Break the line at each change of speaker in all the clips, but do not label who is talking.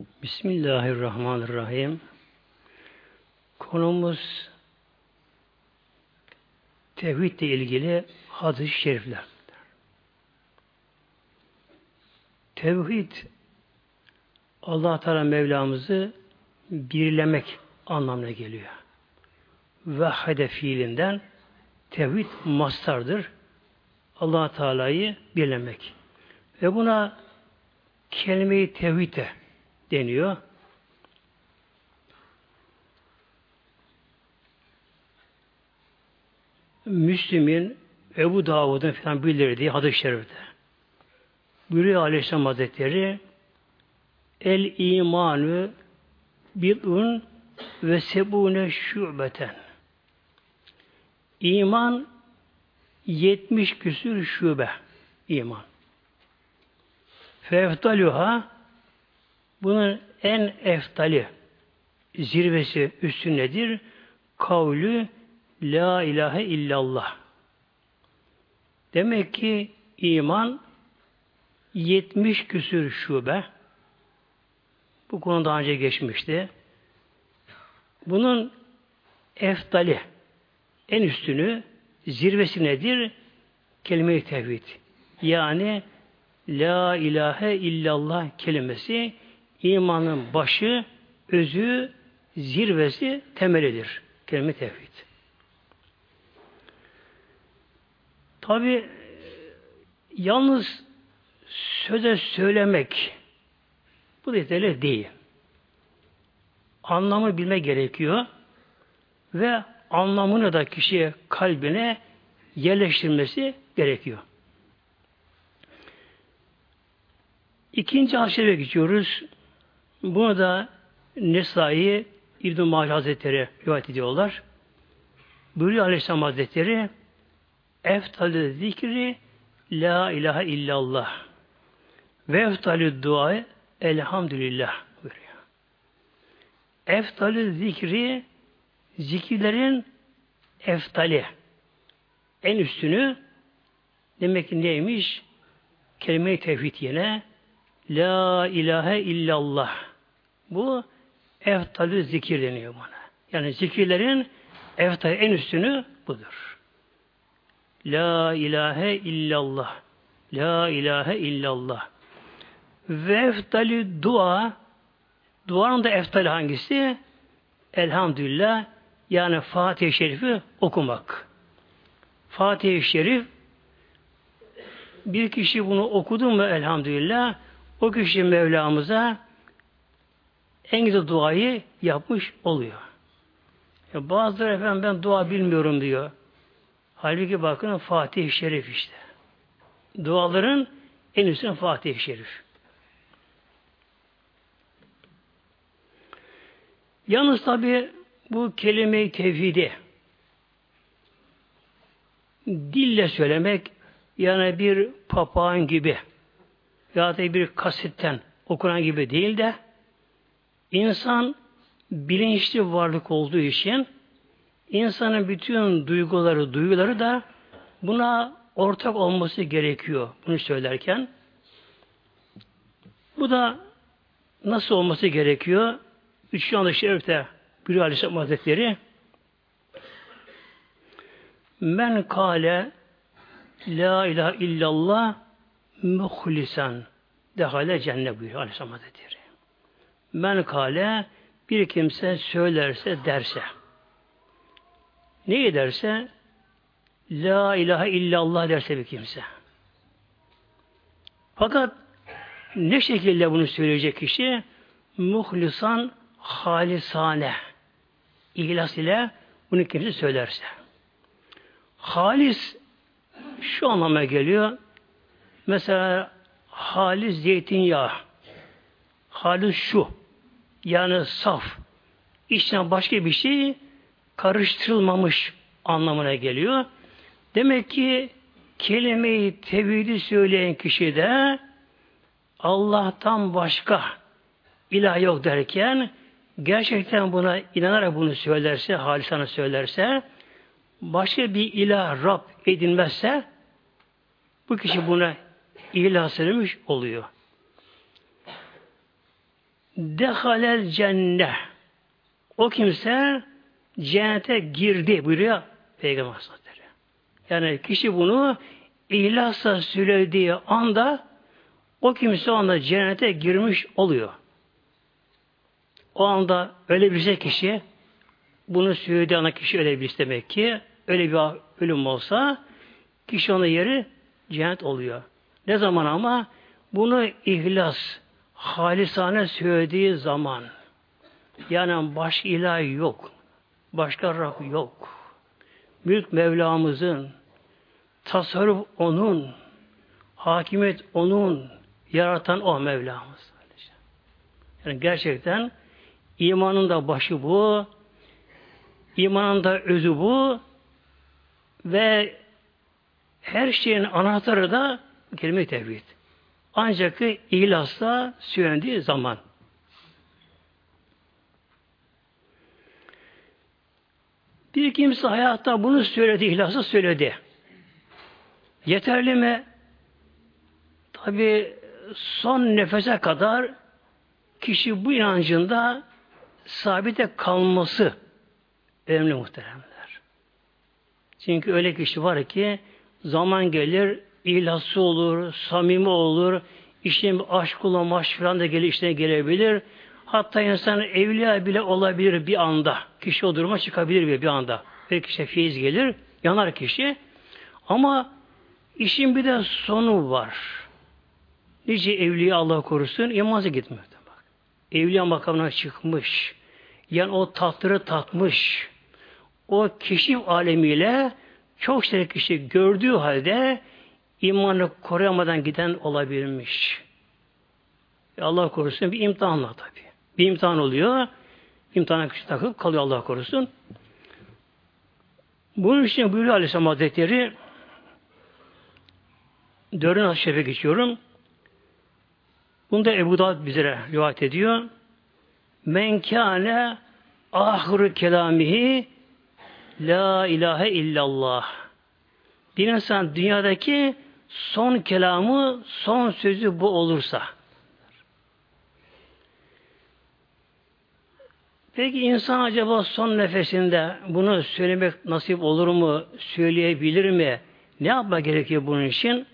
Bismillahirrahmanirrahim. Konumuz tevhidle ilgili hadis-i şerifler. Tevhid Allah Teala Mevlamızı birlemek anlamına geliyor. Vahhede fiilinden tevhid mastardır. allah Teala'yı birlemek. Ve buna kelime-i tevhid de deniyor. Müslim'in Ebu Davud'un falan bildirdiği hadis-i şerifte. Buyuruyor Aleyhisselam Hazretleri El imanü bid'un ve sebune şubeten. İman yetmiş küsür şube iman. Feftaluha bunun en eftali zirvesi üstü nedir? Kavlü La ilahe illallah. Demek ki iman yetmiş küsür şube. Bu konu daha önce geçmişti. Bunun eftali, en üstünü, zirvesi nedir? Kelime-i tevhid. Yani La ilahe illallah kelimesi imanın başı, özü, zirvesi, temelidir. Kelime-i tevhid. Tabi yalnız söze söylemek bu da yeterli değil. Anlamı bilme gerekiyor ve anlamını da kişiye kalbine yerleştirmesi gerekiyor. İkinci aşırıya geçiyoruz. Bunu da Nesai İbn-i Mahi Hazretleri rivayet ediyorlar. Buyuruyor Aleyhisselam Hazretleri Eftalü zikri La ilahe illallah ve eftalü dua elhamdülillah buyuruyor. Eftalü zikri zikirlerin eftali en üstünü demek ki neymiş? Kelime-i tevhid yine La ilahe illallah. Bu eftalü zikir deniyor buna. Yani zikirlerin eftali en üstünü budur. La ilahe illallah. La ilahe illallah. Ve eftali dua duanın da eftali hangisi? Elhamdülillah yani Fatih-i Şerif'i okumak. Fatih-i Şerif bir kişi bunu okudu mu elhamdülillah o kişi Mevlamıza en güzel duayı yapmış oluyor. Ya bazıları efendim ben dua bilmiyorum diyor. Halbuki bakın Fatih-i Şerif işte. Duaların en üstüne Fatih-i Şerif. Yalnız tabi bu kelime-i tevhidi dille söylemek yani bir papağan gibi ya da bir kasitten okunan gibi değil de insan bilinçli varlık olduğu için İnsanın bütün duyguları, duyguları da buna ortak olması gerekiyor bunu söylerken. Bu da nasıl olması gerekiyor? Üçüncü anı şerifte Bürü Aleyhisselam Hazretleri Men kale La ilahe illallah muhlisen dehale cennet buyuruyor Aleyhisselam Hazretleri. Men kale bir kimse söylerse derse ne ederse La ilahe illallah derse bir kimse. Fakat ne şekilde bunu söyleyecek kişi? Muhlisan halisane. İhlas ile bunu kimse söylerse. Halis şu anlama geliyor. Mesela halis zeytinyağı. Halis şu. Yani saf. İçten başka bir şey karıştırılmamış anlamına geliyor. Demek ki kelimeyi tevhidi söyleyen kişi de Allah'tan başka ilah yok derken gerçekten buna inanarak bunu söylerse, halisana söylerse başka bir ilah Rab edinmezse bu kişi buna ilah söylemiş oluyor. Dehalel cennet. O kimse cennete girdi buyuruyor Peygamber Hazretleri. Yani kişi bunu ihlasla söylediği anda o kimse o anda cennete girmiş oluyor. O anda öyle bir kişi bunu söylediği anda kişi öyle bir demek ki öyle bir ölüm olsa kişi onun yeri cennet oluyor. Ne zaman ama bunu ihlas, halisane söylediği zaman yani baş ilah yok. Başka Rab yok. Mülk Mevlamızın, tasarruf O'nun, hakimiyet O'nun, yaratan O Mevlamız. Yani gerçekten imanın da başı bu, imanın da özü bu ve her şeyin anahtarı da kelime tevhid. Ancak ihlasla söylendiği zaman. Bir kimse hayatta bunu söyledi, ihlası söyledi. Yeterli mi? Tabi son nefese kadar kişi bu inancında sabite kalması önemli muhteremler. Çünkü öyle kişi var ki zaman gelir, ilhası olur, samimi olur, işte aşk ulamaş falan da gelir, işine gelebilir. Hatta insan evliya bile olabilir bir anda. Kişi o duruma çıkabilir bir anda. Bir kişi feyiz gelir, yanar kişi. Ama işin bir de sonu var. Nice evliya Allah korusun imanza gitmiyor. Bak. Evliya makamına çıkmış. Yani o tahtları tatmış. O keşif alemiyle çok şey kişi gördüğü halde imanı koruyamadan giden olabilmiş. Allah korusun bir imtihanla tabi. Bir imtihan oluyor. İmtihana kişi takıp kalıyor Allah korusun. Bunun için buyuruyor Aleyhisselam Hazretleri dördün şefe geçiyorum. Bunu da Ebu Davud bize rivayet ediyor. Men kâne ahru kelamihi la ilahe illallah. Bir insan dünyadaki son kelamı, son sözü bu olursa Peki insan acaba son nefesinde bunu söylemek nasip olur mu? Söyleyebilir mi? Ne yapma gerekiyor bunun için?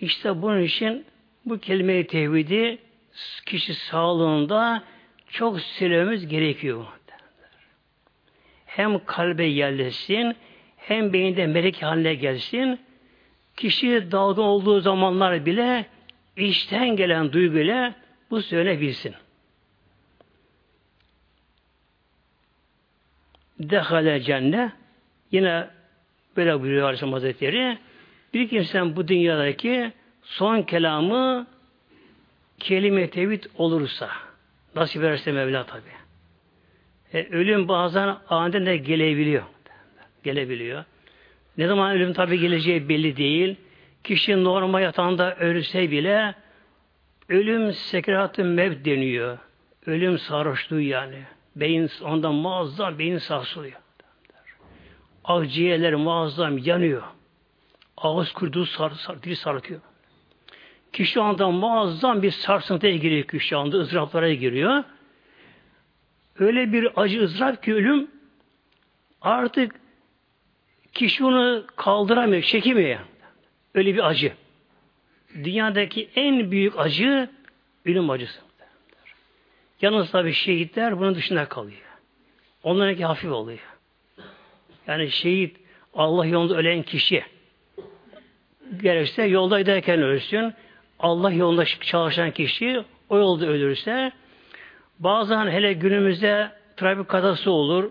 İşte bunun için bu kelime-i tevhidi kişi sağlığında çok söylememiz gerekiyor. Hem kalbe yerleşsin, hem beyinde melek haline gelsin. Kişi dalgın olduğu zamanlar bile içten gelen duyguyla bu söylenebilsin. dehale cennet yine böyle buyuruyor Aleyhisselam Hazretleri bir kimsen bu dünyadaki son kelamı kelime tevhid olursa nasip ederse Mevla tabi. E, ölüm bazen aniden de gelebiliyor. Gelebiliyor. Ne zaman ölüm tabi geleceği belli değil. Kişi normal yatağında ölse bile ölüm sekeratı mev deniyor. Ölüm sarhoşluğu yani. Beyin ondan muazzam beyin sarsılıyor. Akciğerler muazzam yanıyor. Ağız kurduğu sar, sar, dili sarkıyor. Kişi anda muazzam bir sarsıntıya giriyor kişi anda ızdıraplara giriyor. Öyle bir acı ızdırap ki ölüm artık kişi onu kaldıramıyor, çekemiyor. Öyle bir acı. Dünyadaki en büyük acı ölüm acısı. Yalnız tabi şehitler bunun dışında kalıyor. Onlarınki hafif oluyor. Yani şehit Allah yolunda ölen kişi gerekse yolda giderken ölsün. Allah yolunda çalışan kişi o yolda ölürse bazen hele günümüzde trafik kazası olur.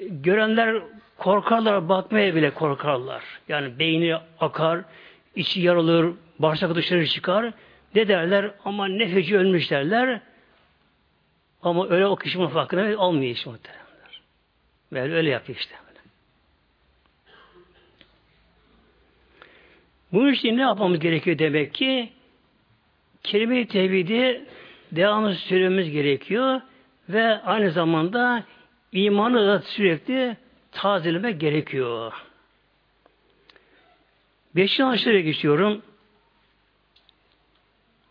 Görenler korkarlar, bakmaya bile korkarlar. Yani beyni akar, içi yarılır, bağırsak dışarı çıkar. Ne derler? Ama ne feci ölmüş derler. Ama öyle o kişinin farkına olmuyor işte muhteremler. Böyle öyle yapıyor işte. Bunun için ne yapmamız gerekiyor demek ki? Kelime-i tevhidi devamlı söylememiz gerekiyor ve aynı zamanda imanı da sürekli tazelemek gerekiyor. Beşinci aşırıya geçiyorum.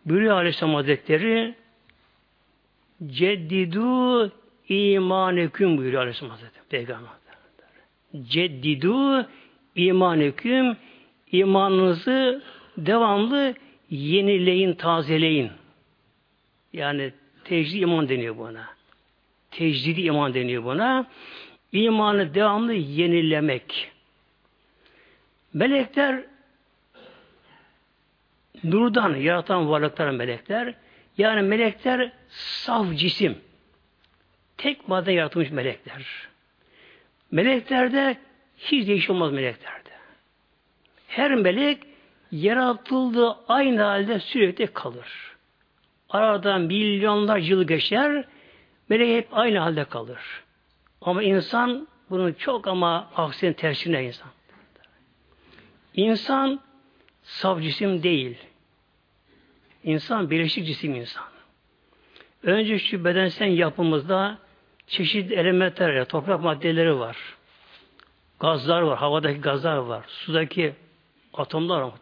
Buyuruyor Aleyhisselam Hazretleri Ceddidu imaneküm buyuruyor Aleyhisselam Hazretleri. Peygamber. Ceddidu imaneküm imanınızı devamlı yenileyin, tazeleyin. Yani tecdid iman deniyor buna. Tecdidi iman deniyor buna. İmanı devamlı yenilemek. Melekler nurdan yaratan varlıklar melekler. Yani melekler saf cisim. Tek madde yaratılmış melekler. Meleklerde hiç değişim olmaz meleklerde. Her melek yaratıldığı aynı halde sürekli kalır. Aradan milyonlar yıl geçer, melek hep aynı halde kalır. Ama insan bunun çok ama aksine tersine insan. İnsan saf cisim değil. İnsan birleşik cisim insan. Önce şu bedensel yapımızda çeşitli elementler, toprak maddeleri var. Gazlar var, havadaki gazlar var, sudaki atomlar var.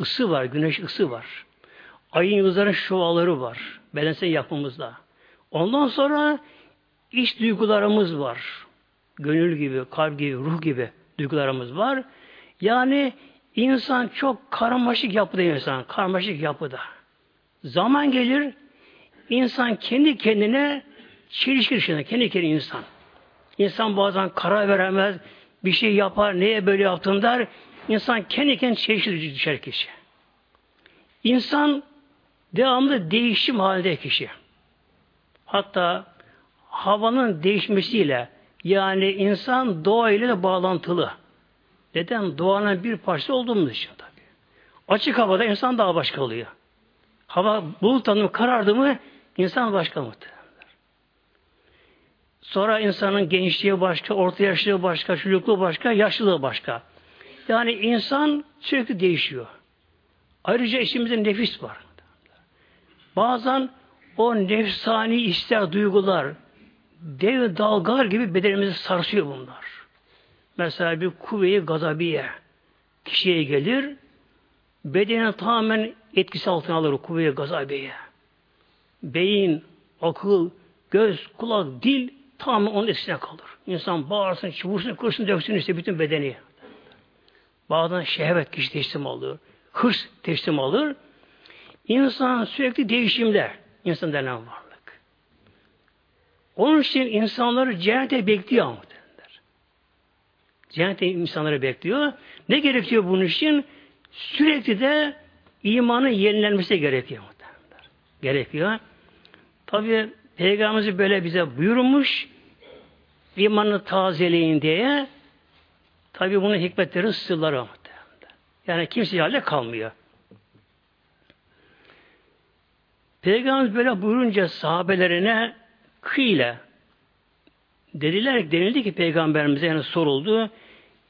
Isı var, güneş ısı var. Ayın yıldızların şuaları var. Bedensel yapımızda. Ondan sonra iç duygularımız var. Gönül gibi, kalp gibi, ruh gibi duygularımız var. Yani insan çok karmaşık yapıda insan. Karmaşık yapıda. Zaman gelir insan kendi kendine çelişki dışında. Kendi kendine insan. İnsan bazen karar veremez. Bir şey yapar. Neye böyle yaptın der. İnsan kendi kendine çelişki düşer kişi. İnsan devamlı değişim halinde kişi. Hatta havanın değişmesiyle yani insan doğayla da bağlantılı. Neden? Doğanın bir parçası olduğumuz için tabii. Açık havada insan daha başka oluyor. Hava bulut tanımı karardı mı insan başka muhtemelenler. Sonra insanın gençliği başka, orta yaşlılığı başka, çocukluğu başka, yaşlılığı başka. Yani insan sürekli değişiyor. Ayrıca içimizde nefis var. Bazen o nefsani ister duygular dev dalgalar gibi bedenimizi sarsıyor bunlar. Mesela bir kuvve-i gazabiye kişiye gelir, bedenin tamamen etkisi altına alır kuvve-i gazabiye. Beyin, akıl, göz, kulak, dil tamamen onun etkisine kalır. İnsan bağırsın, çubursun, kursun, döksün işte bütün bedeni. Bazen şehvet kişi teslim alır. Hırs teslim alır. İnsan sürekli değişimde. insan denen varlık. Onun için insanları cennete bekliyor muhtemelenler. Cennete insanları bekliyor. Ne gerekiyor bunun için? Sürekli de imanın yenilenmesi gerekiyor muhtemelenler. Gerekiyor. Tabi Peygamberimiz böyle bize buyurmuş imanı tazeleyin diye tabi bunun hikmetleri sırları yani kimse halde kalmıyor. Peygamber böyle buyurunca sahabelerine kıyle dediler denildi ki peygamberimize yani soruldu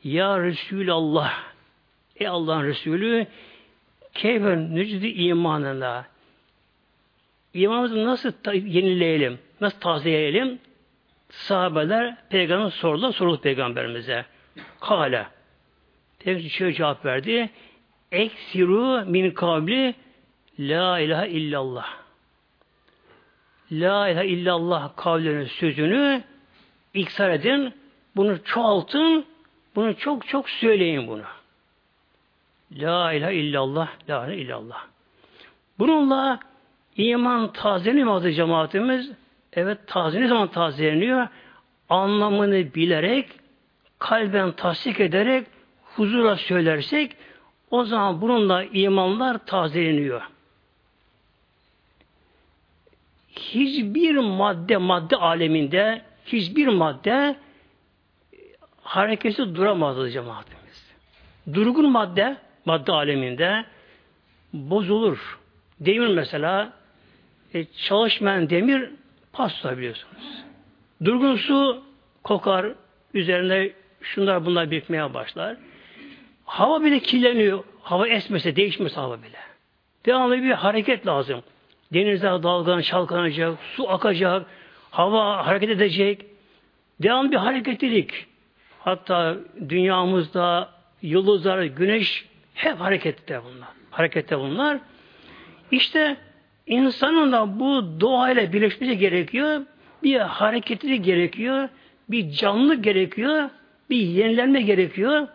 Ya Resulallah Ey Allah'ın Resulü keyfen nücdü imanına İmanımızı nasıl yenileyelim? Nasıl tazeleyelim? Sahabeler peygamber sordular, soruldu peygamberimize. Kale Peygamber şöyle cevap verdi. Eksiru min kavli La ilahe illallah. La ilahe illallah kavlinin sözünü iksar edin. Bunu çoğaltın. Bunu çok çok söyleyin bunu. La ilahe illallah. La ilahe illallah. Bununla iman tazeleniyor cemaatimiz. Evet taze ne zaman tazeleniyor? Anlamını bilerek, kalben tasdik ederek, huzura söylersek o zaman bununla imanlar tazeleniyor. Hiçbir madde madde aleminde hiçbir madde hareketi duramazdı cemaatimiz. Durgun madde madde aleminde bozulur. Demir mesela e, çalışmayan demir pas biliyorsunuz. Durgun su kokar, üzerinde şunlar bunlar birikmeye başlar. Hava bile kirleniyor. Hava esmese, değişmese hava bile. Devamlı bir hareket lazım. Denizler dalgalan, çalkanacak, su akacak, hava hareket edecek. Devamlı bir hareketlilik. Hatta dünyamızda yıldızlar, güneş hep harekette bunlar. Harekette bunlar. İşte insanın da bu doğayla birleşmesi gerekiyor. Bir hareketi gerekiyor. Bir canlı gerekiyor. Bir yenilenme gerekiyor.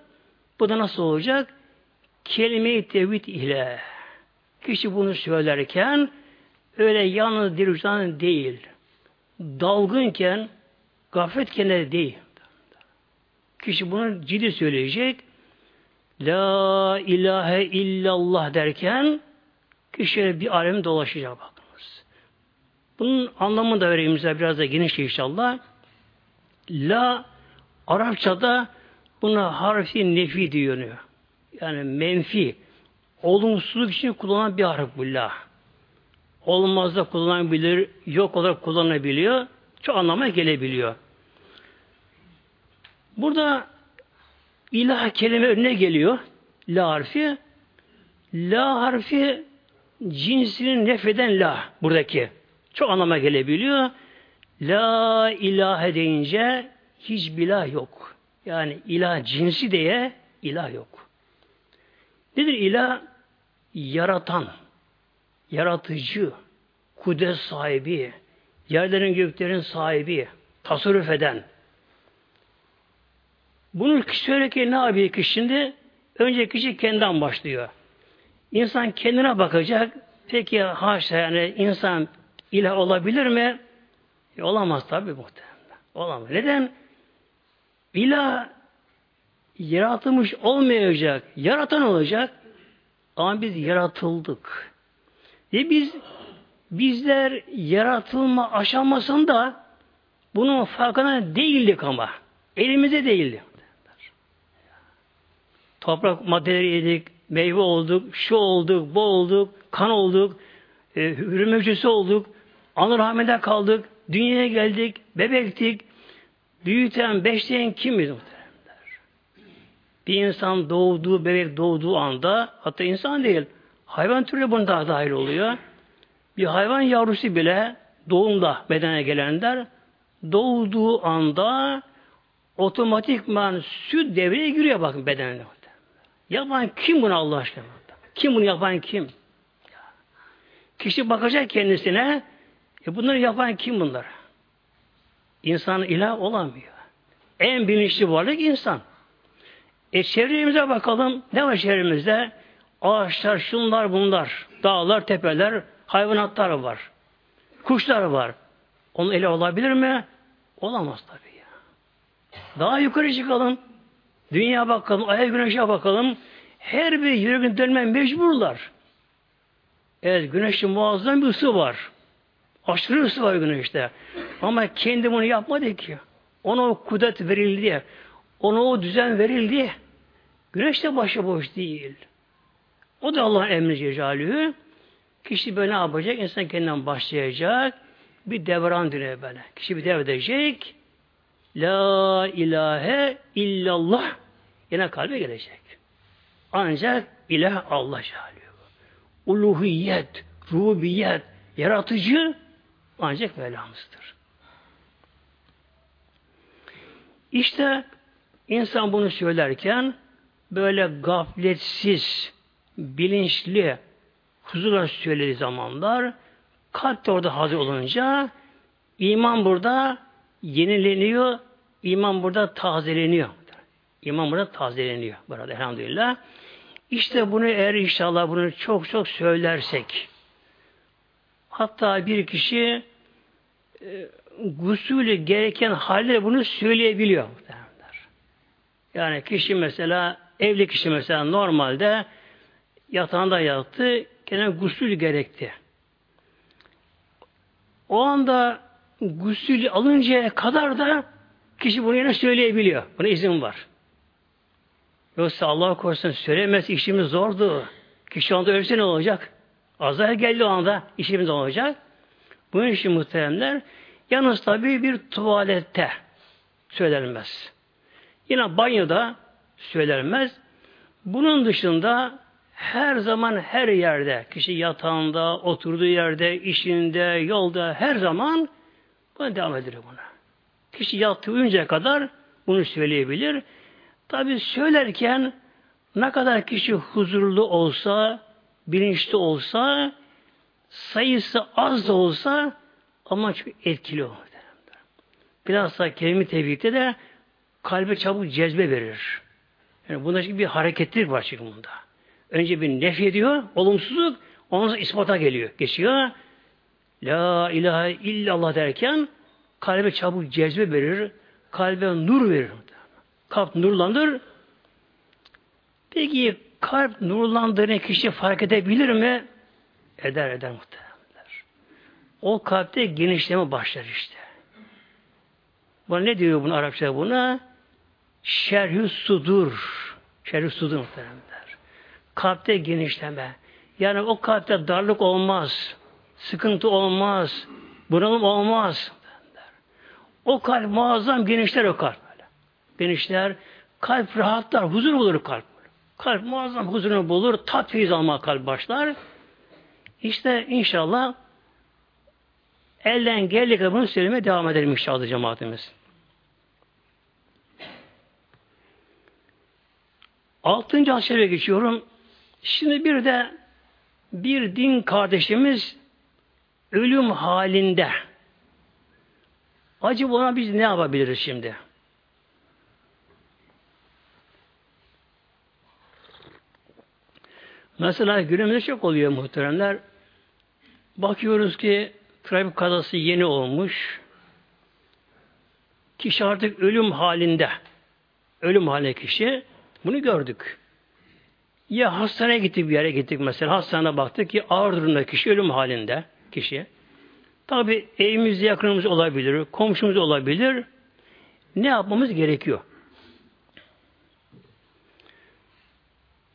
Bu da nasıl olacak? Kelime-i tevhid ile. Kişi bunu söylerken öyle yalnız dil değil. Dalgınken, gafletken de değil. Kişi bunu ciddi söyleyecek. La ilahe illallah derken kişi bir alem dolaşacak bakınız. Bunun anlamını da vereyim size biraz da geniş inşallah. La Arapçada buna harfi nefi diyor. Yani menfi, olumsuzluk için kullanılan bir harf bu la. Olmaz da kullanabilir, yok olarak kullanabiliyor. Çok anlamaya gelebiliyor. Burada ilah kelime önüne geliyor. La harfi. La harfi cinsini nefeden la buradaki. Çok anlama gelebiliyor. La ilahe deyince hiç ilah yok. Yani ilah cinsi diye ilah yok. Nedir ilah? Yaratan, yaratıcı, kudret sahibi, yerlerin göklerin sahibi, tasarruf eden. Bunu söylerken ne yapıyor ki şimdi? Önce kişi kendinden başlıyor. İnsan kendine bakacak. Peki haşa yani insan ilah olabilir mi? E, olamaz tabi muhtemelen. Olamaz. Neden? İlah yaratılmış olmayacak. Yaratan olacak. Ama biz yaratıldık. Ve biz bizler yaratılma aşamasında bunun farkına değildik ama. Elimize değildi. Toprak maddeleri yedik, meyve olduk, şu olduk, bu olduk, kan olduk, e, hürüm olduk, anı rahmede kaldık, dünyaya geldik, bebektik, büyüten, beşleyen kimiz muhteremler? Bir insan doğduğu, bebek doğduğu anda, hatta insan değil, hayvan türü buna daha dahil oluyor. Bir hayvan yavrusu bile doğumda bedene gelenler, doğduğu anda otomatikman süt devreye giriyor bakın bedenine. Yapan kim bunu Allah aşkına? Kim bunu yapan kim? Kişi bakacak kendisine e bunları yapan kim bunlar? İnsan ilah olamıyor. En bilinçli varlık insan. E çevremize bakalım. Ne var çevremizde? Ağaçlar, şunlar, bunlar. Dağlar, tepeler, hayvanatlar var. Kuşlar var. Onun ele olabilir mi? Olamaz tabii ya. Daha yukarı çıkalım. Dünya bakalım, aya güneşe bakalım. Her bir yürüyün dönme mecburlar. Evet güneşin muazzam bir ısı var. Aşırı ısı var güneşte. Ama kendi bunu yapmadı ki. Ona o kudret verildi. Ona o düzen verildi. Güneş de başıboş değil. O da Allah'ın emri cecalühü. Kişi böyle ne yapacak? İnsan kendinden başlayacak. Bir devran dönüyor böyle. Kişi bir devredecek. La ilahe illallah yine kalbe gelecek. Ancak ilah Allah Celle. Uluhiyet, rubiyet, yaratıcı ancak Mevlamızdır. İşte insan bunu söylerken böyle gafletsiz, bilinçli, huzurla söylediği zamanlar kalp de orada hazır olunca iman burada yenileniyor, iman burada tazeleniyor. İman burada tazeleniyor. Burada elhamdülillah. İşte bunu eğer inşallah bunu çok çok söylersek hatta bir kişi e, gusülü gereken halde bunu söyleyebiliyor. Yani kişi mesela evli kişi mesela normalde yatağında yattı gene gusül gerekti. O anda gusül alıncaya kadar da kişi bunu yine söyleyebiliyor. Buna izin var. Yoksa Allah korusun söylemesi işimiz zordu. Kişi anda ölse ne olacak? Azar geldi o anda işimiz olacak. Bunun için muhteremler yalnız tabi bir tuvalette söylenmez. Yine banyoda söylenmez. Bunun dışında her zaman her yerde, kişi yatağında, oturduğu yerde, işinde, yolda, her zaman buna devam edilir buna. Kişi yattığı uyuncaya kadar bunu söyleyebilir. Tabi söylerken ne kadar kişi huzurlu olsa, bilinçli olsa sayısı az da olsa ama çok etkili. Biraz da kelime tevhidde de kalbe çabuk cezbe verir. Yani bunda bir hareketlilik var çünkü bunda. Önce bir nef ediyor, olumsuzluk, ondan sonra ispata geliyor, geçiyor. La ilahe illallah derken kalbe çabuk cezbe verir, kalbe nur verir. Kalp nurlandır. Peki kalp nurlandığını kişi fark edebilir mi? Eder eder muhtemelenler. O kalpte genişleme başlar işte. Buna ne diyor bunu Arapça buna? Şerhü sudur. Şerhü sudur muhtemelenler. Kalpte genişleme. Yani o kalpte darlık olmaz. Sıkıntı olmaz. Bunalım olmaz. O kalp muazzam genişler o kalp. Böyle. Genişler. Kalp rahatlar. Huzur bulur kalp. Kalp muazzam huzurunu bulur. Tat feyiz alma kalp başlar. İşte inşallah elden geldiği kadar bunu söylemeye devam edelim inşallah cemaatimiz. Altıncı aşırıya geçiyorum. Şimdi bir de bir din kardeşimiz ölüm halinde. Acaba ona biz ne yapabiliriz şimdi? Mesela günümüzde çok oluyor muhteremler. Bakıyoruz ki trafik kazası yeni olmuş. Kişi artık ölüm halinde. Ölüm haline kişi. Bunu gördük. Ya hastaneye gittik bir yere gittik mesela. Hastaneye baktık ki ağır durumda kişi ölüm halinde kişi. Tabi evimiz yakınımız olabilir, komşumuz olabilir. Ne yapmamız gerekiyor?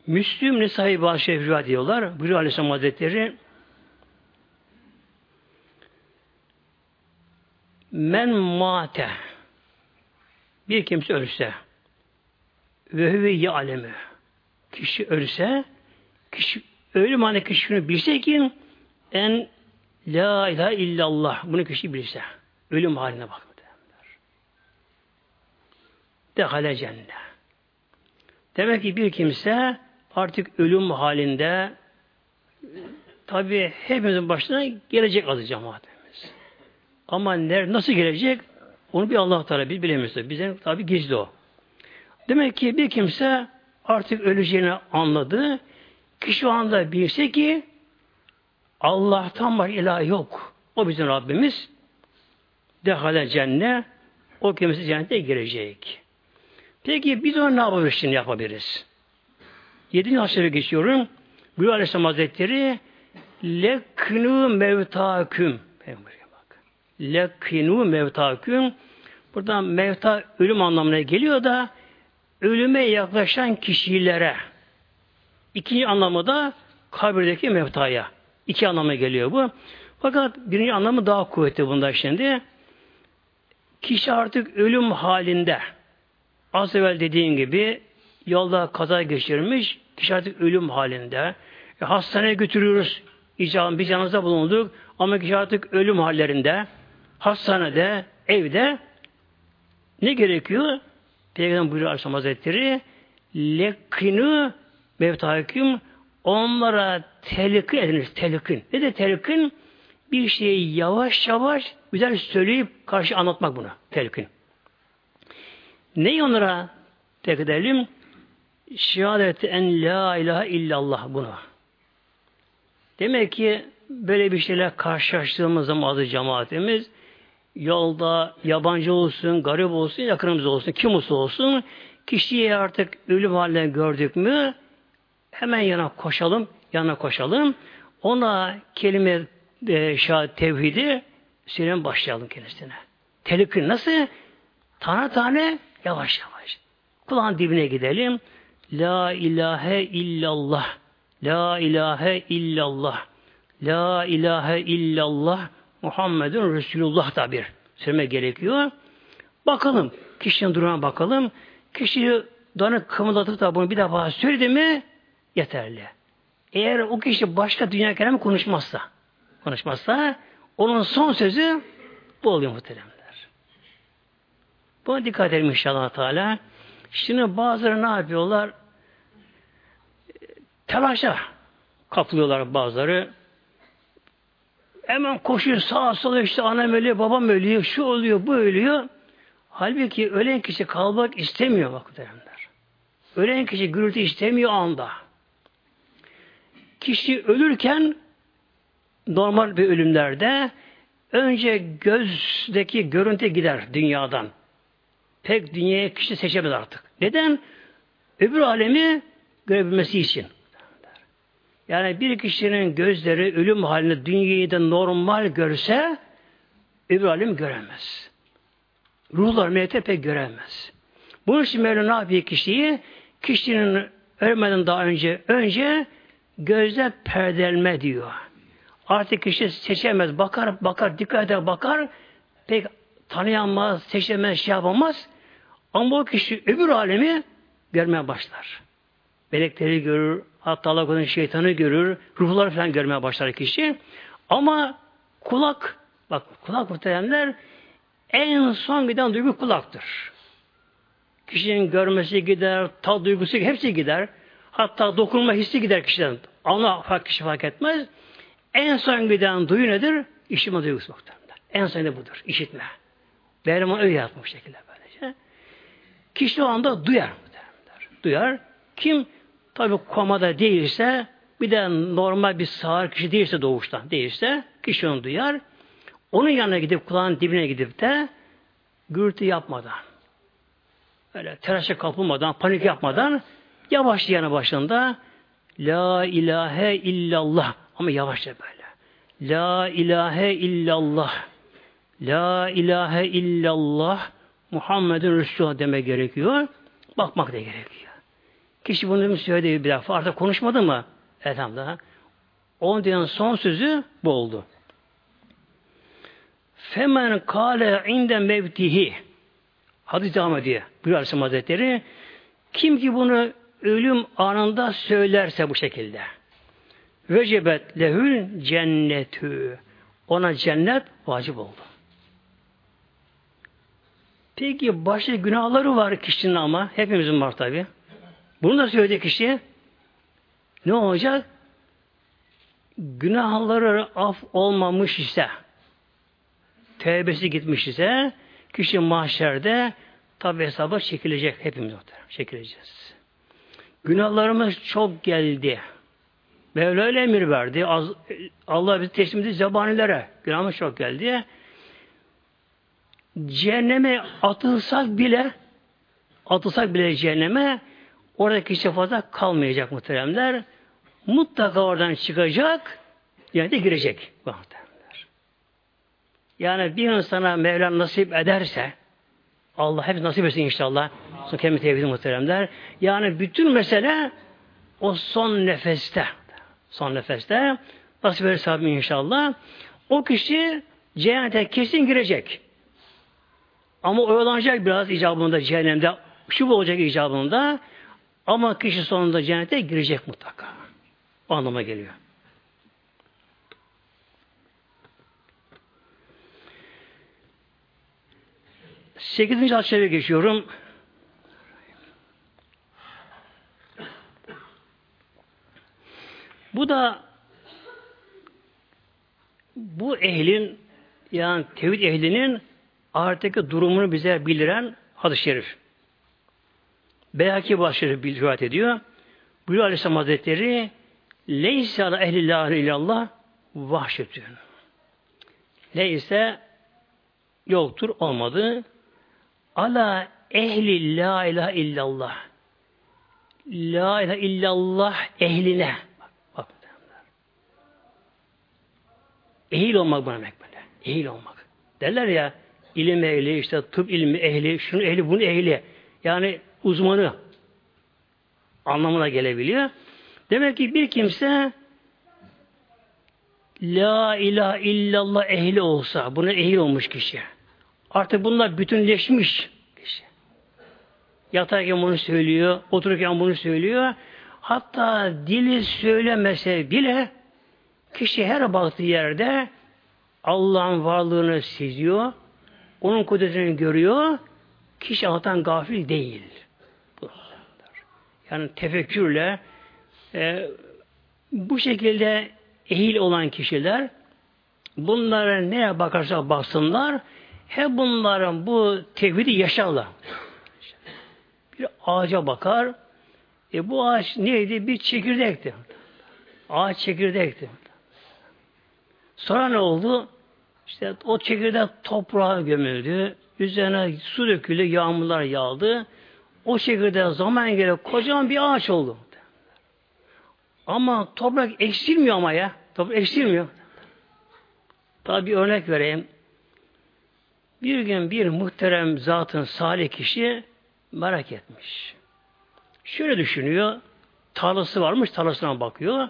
Müslüm Nesai Bahşe rivayet ediyorlar. Buyuruyor Aleyhisselam Hazretleri Men mate bir kimse ölse ve hüve alemi kişi ölse kişi ölüm hani kişi şunu bilse ki en la ilahe illallah bunu kişi bilse ölüm haline bak dehale cennet. Demek ki bir kimse artık ölüm halinde tabi hepimizin başına gelecek adı cemaatimiz. Ama nerede, nasıl gelecek? Onu bir Allah Teala biz bilemiyoruz. Bize tabi gizli o. Demek ki bir kimse artık öleceğini anladı. Ki şu anda bilse ki Allah'tan var ilah yok. O bizim Rabbimiz. Dehale cennet. O kimse cennete girecek. Peki biz onu ne yapabiliriz şimdi yapabiliriz? Yedinci aşırı geçiyorum. Buyur Aleyhisselam Hazretleri leknu mevtaküm lekinu mevtaküm buradan mevta ölüm anlamına geliyor da ölüme yaklaşan kişilere ikinci anlamı da kabirdeki mevtaya iki anlamına geliyor bu. Fakat birinci anlamı daha kuvvetli bunda şimdi. Kişi artık ölüm halinde az evvel dediğim gibi yolda kaza geçirmiş, kişi artık ölüm halinde. E, hastaneye götürüyoruz, icabın bir canınıza bulunduk ama kişi artık ölüm hallerinde, hastanede, evde ne gerekiyor? Peygamber buyuruyor Aleyhisselam Hazretleri lekinu mevtakim onlara telkin ediniz. Telkin. Ne de telkin? Bir şeyi yavaş yavaş güzel söyleyip karşı anlatmak bunu. Telkin. Neyi onlara tek edelim? Şehadeti en la ilahe illallah bunu. Demek ki böyle bir şeyle karşılaştığımız zaman azı cemaatimiz yolda yabancı olsun, garip olsun, yakınımız olsun, kim olsa olsun kişiyi artık ölüm haline gördük mü hemen yana koşalım, yana koşalım. Ona kelime e, şahit tevhidi söylemeye başlayalım kendisine. Telkin nasıl? Tane tane Yavaş yavaş. Kulağın dibine gidelim. La ilahe illallah. La ilahe illallah. La ilahe illallah. Muhammedun Resulullah da bir söyleme gerekiyor. Bakalım. Kişinin durumuna bakalım. Kişi danı kımıldatıp da bunu bir defa söyledi mi yeterli. Eğer o kişi başka dünya kelamı konuşmazsa konuşmazsa onun son sözü bu oluyor muhteremler. Buna dikkat edelim inşallah Teala. Şimdi bazıları ne yapıyorlar? Telaşa kaplıyorlar bazıları. Hemen koşuyor sağa sola işte annem ölüyor, babam ölüyor, şu oluyor, bu ölüyor. Halbuki ölen kişi kalmak istemiyor bak derler. Ölen kişi gürültü istemiyor anda. Kişi ölürken normal bir ölümlerde önce gözdeki görüntü gider dünyadan. Pek dünyaya kişi seçemez artık. Neden? Öbür alemi görebilmesi için. Yani bir kişinin gözleri ölüm halinde dünyayı da normal görse öbür alem göremez. Ruhlar melekler pek göremez. Bunun için Mevla ne yapıyor kişiyi? Kişinin ölmeden daha önce önce gözde perdelme diyor. Artık kişi seçemez, bakar, bakar, dikkat eder, bakar, pek tanıyamaz, seçemez, şey yapamaz. Ama o kişi öbür alemi görmeye başlar. Melekleri görür, hatta Allah'ın şeytanı görür, ruhlar falan görmeye başlar kişi. Ama kulak, bak kulak muhteremler en son giden duygu kulaktır. Kişinin görmesi gider, tat duygusu hepsi gider. Hatta dokunma hissi gider kişiden. Ana fark kişi fark etmez. En son giden duyu nedir? İşitme duygusu muhtemelen. En son de budur. İşitme. Behraman öyle yapmış şekilde böylece. Kişi o anda duyar. Duyar. Kim tabi komada değilse bir de normal bir sağır kişi değilse doğuştan değilse kişi onu duyar. Onun yanına gidip kulağın dibine gidip de gürültü yapmadan öyle telaşa kapılmadan, panik yapmadan yavaş yana başında La ilahe illallah ama yavaşça böyle. La ilahe illallah La ilahe illallah Muhammedun Resulullah deme gerekiyor. Bakmak da gerekiyor. Kişi bunu söyledi bir defa. Artık konuşmadı mı? Elhamdülillah. Onun diyen son sözü bu oldu. Femen kâle inde mevtihi Hadis devam ediyor. Buyur Aleyhisselam Hazretleri. Kim ki bunu ölüm anında söylerse bu şekilde. Vecebet lehül cennetü. Ona cennet vacip oldu. Peki başka günahları var kişinin ama. Hepimizin var tabi. Bunu da söyledi kişi. Ne olacak? Günahları af olmamış ise tevbesi gitmiş ise kişi mahşerde tabi hesaba çekilecek hepimiz çekileceğiz. Günahlarımız çok geldi. Mevla öyle emir verdi. Allah bizi teslim etti zebanilere. Günahımız çok geldi. Cehenneme atılsak bile atılsak bile cehenneme oradaki kişi fazla kalmayacak muhteremler. Mutlaka oradan çıkacak yani de girecek. Muhteremler. Yani bir insana Mevla nasip ederse Allah hep nasip etsin inşallah. Son kelime tevhidi muhteremler. Yani bütün mesele o son nefeste. Son nefeste nasip ederse inşallah. O kişi cehennete kesin girecek. Ama oyalanacak biraz icabında cehennemde. Şu olacak icabında. Ama kişi sonunda cennete girecek mutlaka. O anlama geliyor. Sekizinci hadiseye geçiyorum. Bu da bu ehlin yani tevhid ehlinin ahiretteki durumunu bize bildiren hadis-i şerif. Beyhaki başları bir rivayet ediyor. Buyuruyor Aleyhisselam Hazretleri Leysa ala ehli la illallah vahşetün. Leyse yoktur, olmadı. Ala ehli la ilahe illallah. La ilahe illallah ehline. Bak, bak. Ehil olmak bana demek böyle. Ehil olmak. Derler ya ilim ehli, işte tıp ilmi ehli, şunu ehli, bunu ehli. Yani uzmanı anlamına gelebiliyor. Demek ki bir kimse La ilahe illallah ehli olsa, buna ehil olmuş kişi. Artık bunlar bütünleşmiş kişi. Yatarken bunu söylüyor, otururken bunu söylüyor. Hatta dili söylemese bile kişi her baktığı yerde Allah'ın varlığını seziyor, onun kudretini görüyor, kişi Allah'tan gafil değil. Yani tefekkürle e, bu şekilde ehil olan kişiler bunlara neye bakarsa baksınlar hep bunların bu tevhidi yaşarlar. Bir ağaca bakar. E bu ağaç neydi? Bir çekirdekti. Ağaç çekirdekti. Sonra ne oldu? İşte o çekirdek toprağa gömüldü. Üzerine su döküldü, yağmurlar yağdı. O çekirdek zaman göre kocaman bir ağaç oldu. Ama toprak eksilmiyor ama ya. Toprak eksilmiyor. Tabi bir örnek vereyim. Bir gün bir muhterem zatın salih kişi merak etmiş. Şöyle düşünüyor. Tarlası varmış, tarlasına bakıyor.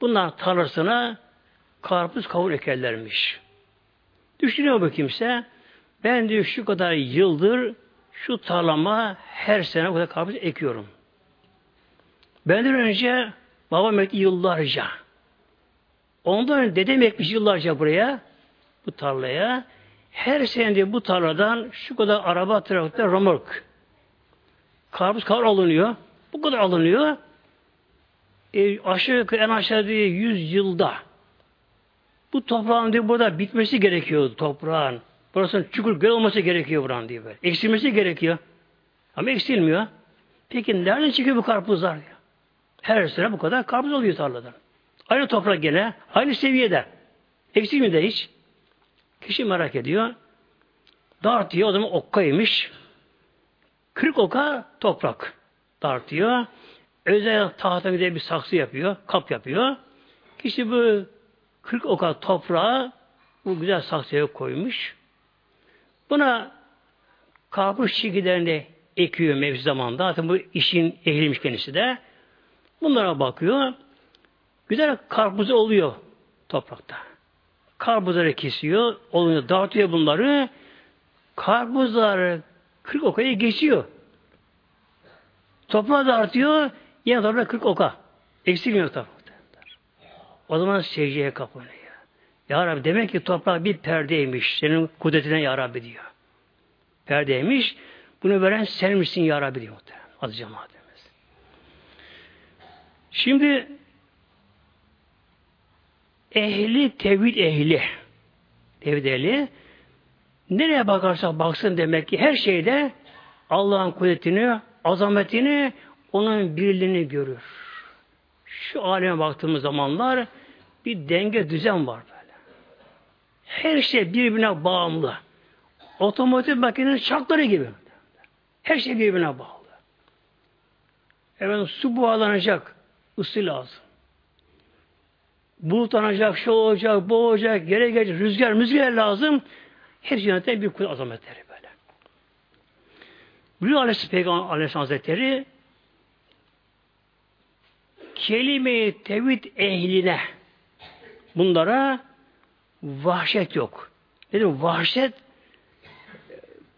Bunlar tarlasına karpuz kavur ekerlermiş. Düşünüyor bu kimse. Ben diyor şu kadar yıldır şu tarlama her sene bu kadar karpuz ekiyorum. Benden önce babam ekti yıllarca. Ondan önce dedem ekmiş yıllarca buraya, bu tarlaya. Her sene bu tarladan şu kadar araba, traktör, romork. Karpuz kar alınıyor. Bu kadar alınıyor. E, aşağı yukarı en aşağı diye 100 yılda bu toprağın diye burada bitmesi gerekiyor toprağın. Burasının çukur göl olması gerekiyor buranın diye böyle. Eksilmesi gerekiyor. Ama eksilmiyor. Peki nereden çıkıyor bu karpuzlar? Ya? Her sene bu kadar karpuz oluyor tarladan. Aynı toprak gene, aynı seviyede. Eksilmiyor da hiç. Kişi merak ediyor. Dartıyor, o zaman okkaymış. Kırk oka toprak dartıyor. Özel tahta bir de bir saksı yapıyor, kap yapıyor. Kişi bu kırk oka toprağı bu güzel saksıya koymuş. Buna karpuz çekirdeğini ekiyor mevsim zamanda. Zaten bu işin ehliymiş kendisi de. Bunlara bakıyor. Güzel karpuz oluyor toprakta. Karpuzları kesiyor, oluyor, dağıtıyor bunları. Karpuzlar 40 okaya geçiyor. Toprağı dağıtıyor, yine toprak 40 oka. Eksilmiyor toprak. O zaman secdeye kapanıyor. Ya Rabbi demek ki toprak bir perdeymiş. Senin kudretinden Ya Rabbi diyor. Perdeymiş. Bunu veren sen misin Ya Rabbi diyor. Aziz cemaatimiz. Şimdi ehli tevhid ehli tevhid ehli nereye bakarsa baksın demek ki her şeyde Allah'ın kudretini, azametini, onun birliğini görür. Şu aleme baktığımız zamanlar bir denge düzen var. Her şey birbirine bağımlı. Otomotiv makinenin çakları gibi. Her şey birbirine bağlı. Efendim su buharlanacak. ısı lazım. Bulutlanacak, şu olacak, bu olacak, geri gelecek, rüzgar, rüzgar lazım. Her yöneten bir kul azametleri böyle. Buyuruyor Aleyhisselam Peygamber Aleyhisselam Hazretleri kelime-i tevhid ehline bunlara vahşet yok. Dedim vahşet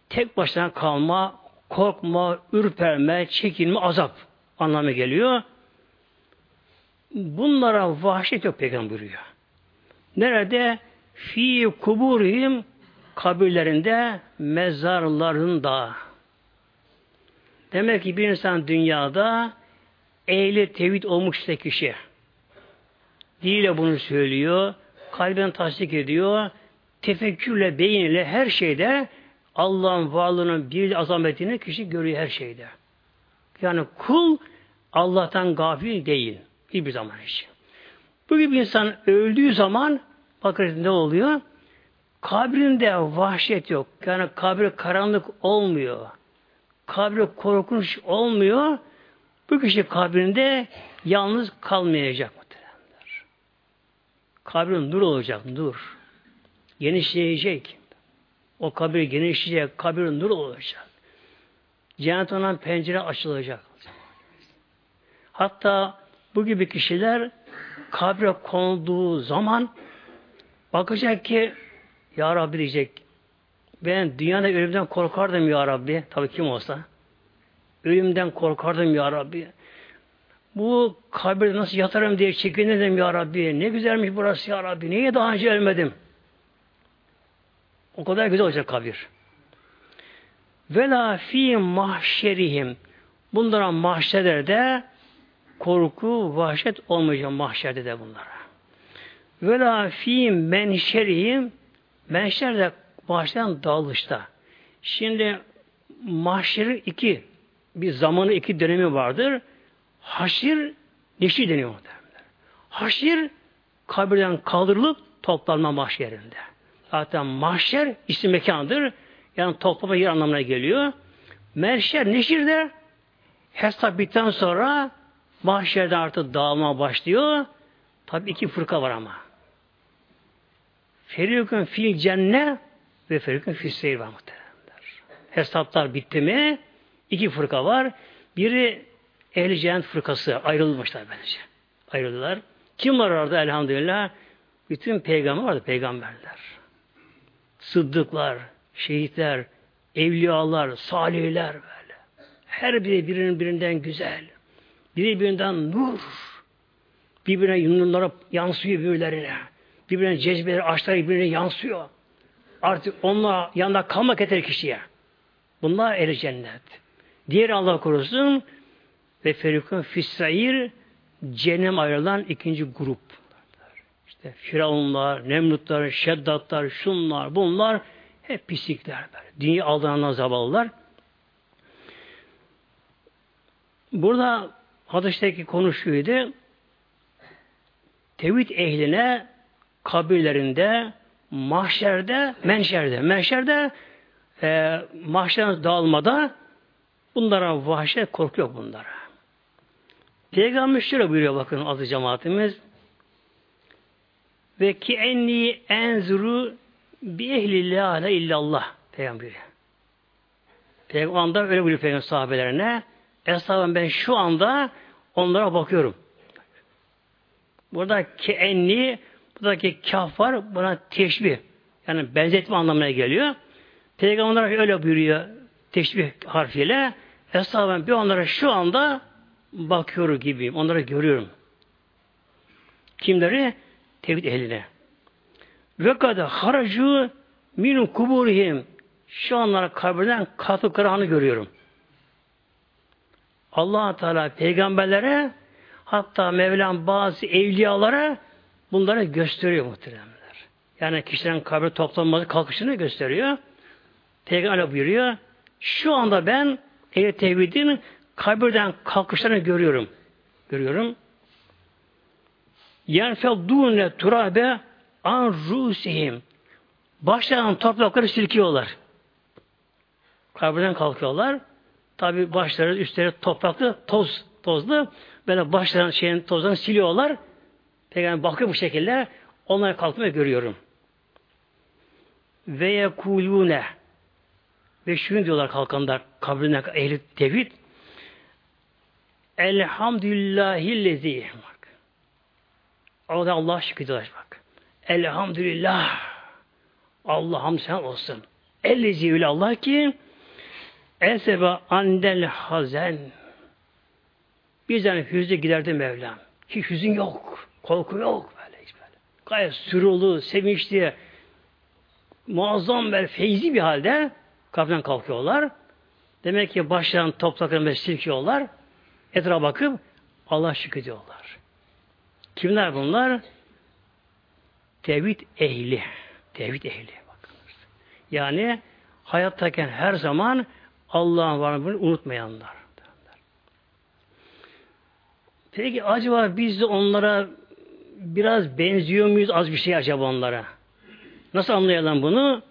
tek başına kalma, korkma, ürperme, çekinme, azap anlamı geliyor. Bunlara vahşet yok peygamber buyuruyor. Nerede? Fi kuburihim kabirlerinde, mezarlarında. Demek ki bir insan dünyada ehli tevhid olmuş ise kişi. Diliyle bunu söylüyor, kalben tasdik ediyor, tefekkürle, beyniyle her şeyde Allah'ın varlığının bir azametini kişi görüyor her şeyde. Yani kul Allah'tan gafil değil. Hiçbir zaman için. Bu gibi insan öldüğü zaman bakın ne oluyor? Kabrinde vahşet yok. Yani kabir karanlık olmuyor. Kabir korkunç olmuyor. Bu kişi kabrinde yalnız kalmayacak. Kabrin nur olacak, nur. Genişleyecek. O kabir genişleyecek, kabir nur olacak. Cennet olan pencere açılacak. Hatta bu gibi kişiler kabre konduğu zaman bakacak ki Ya Rabbi diyecek ben dünyada ölümden korkardım Ya Rabbi. Tabii kim olsa. Ölümden korkardım Ya Rabbi. Bu kabirde nasıl yatarım diye çekinirdim Ya Rabbi. Ne güzelmiş burası Ya Rabbi. Niye daha önce ölmedim? O kadar güzel olacak kabir. Ve la fi mahşerihim. Bunlara mahşerde de korku, vahşet olmayacak mahşerde de bunlara. Ve la fi menşerihim menşer de başlayan dağılışta. Şimdi mahşerin iki bir zamanı iki dönemi vardır. Haşir neşir deniyor muhtemelen. Haşir kabirden kaldırılıp toplanma mahşerinde. Zaten mahşer isim mekandır. Yani toplama yer anlamına geliyor. Merşer, neşir de hesap bitten sonra mahşerde artık dağılma başlıyor. Tabi iki fırka var ama. Ferikun fil cennet ve ferikun fil seyir var muhtemelenler. Hesaplar bitti mi iki fırka var. Biri ehli cennet fırkası ayrılmışlar bence. Ayrıldılar. Kim var orada elhamdülillah? Bütün peygamber vardı peygamberler. Sıddıklar, şehitler, evliyalar, salihler böyle. Her biri birinin birinden güzel. Biri birinden nur. Birbirine yunurlara yansıyor birbirlerine. Birbirine cezbeleri, açları birbirine yansıyor. Artık onunla yanında kalmak yeter kişiye. Bunlar eri cennet. Diğer Allah korusun ve ferikun fissair cehennem ayrılan ikinci grup. İşte Firavunlar, Nemrutlar, Şeddatlar, şunlar, bunlar hep pislikler. Dünya aldananlar, zavallılar. Burada hadisteki konuşuyordu. Tevhid ehline kabirlerinde, mahşerde, menşerde, menşerde e, mahşerden dağılmada bunlara vahşet, korku yok bunlara. Peygamber şöyle buyuruyor bakın azı cemaatimiz. Ve ki enni enzuru bi ehli la illallah Peygamber. Peygamber anda öyle buyuruyor Peygamber sahabelerine. Eshabım ben şu anda onlara bakıyorum. Burada ki enni buradaki kaf var buna teşbih. Yani benzetme anlamına geliyor. Peygamber öyle buyuruyor teşbih harfiyle. Eshabım bir onlara şu anda bakıyor gibiyim. Onları görüyorum. Kimleri? Tevhid ehline. Ve kada haracu minun kuburihim. Şu anlar kabirden kalktıkları anı görüyorum. allah Teala peygamberlere hatta Mevlam bazı evliyalara bunları gösteriyor muhteremler. Yani kişilerin kabir toplanması kalkışını gösteriyor. Peygamber buyuruyor. Şu anda ben ehl tevhidin kabirden kalkışlarını görüyorum. Görüyorum. Yenfeddûne turabe an rusihim. Başlarından toprakları silkiyorlar. Kabirden kalkıyorlar. Tabi başları, üstleri topraklı, toz, tozlu. Böyle başlarının şeyin tozlarını siliyorlar. Peygamber bakıyor bu şekilde. Onları kalkmayı görüyorum. Ve yekulune ve şunu diyorlar kalkanlar kabrine ehli tevhid Elhamdülillahillezi bak. Orada Allah şükür bak. Elhamdülillah. Allah hamd sen olsun. Ellezi öyle Allah ki esebe andel hazen bizden hüznü giderdi Mevlam. Hiç hüzün yok. Korku yok. Böyle, hiç böyle. Gayet sürulu, sevinçli, muazzam böyle feyzi bir halde kapıdan kalkıyorlar. Demek ki başlarını topraklarını silkiyorlar. Etrafa bakıp Allah şükür diyorlar. Kimler bunlar? Tevhid ehli. Tevhid ehli. Bakınız. Yani hayattayken her zaman Allah'ın varlığını unutmayanlar. Peki acaba biz de onlara biraz benziyor muyuz az bir şey acaba onlara? Nasıl anlayalım bunu?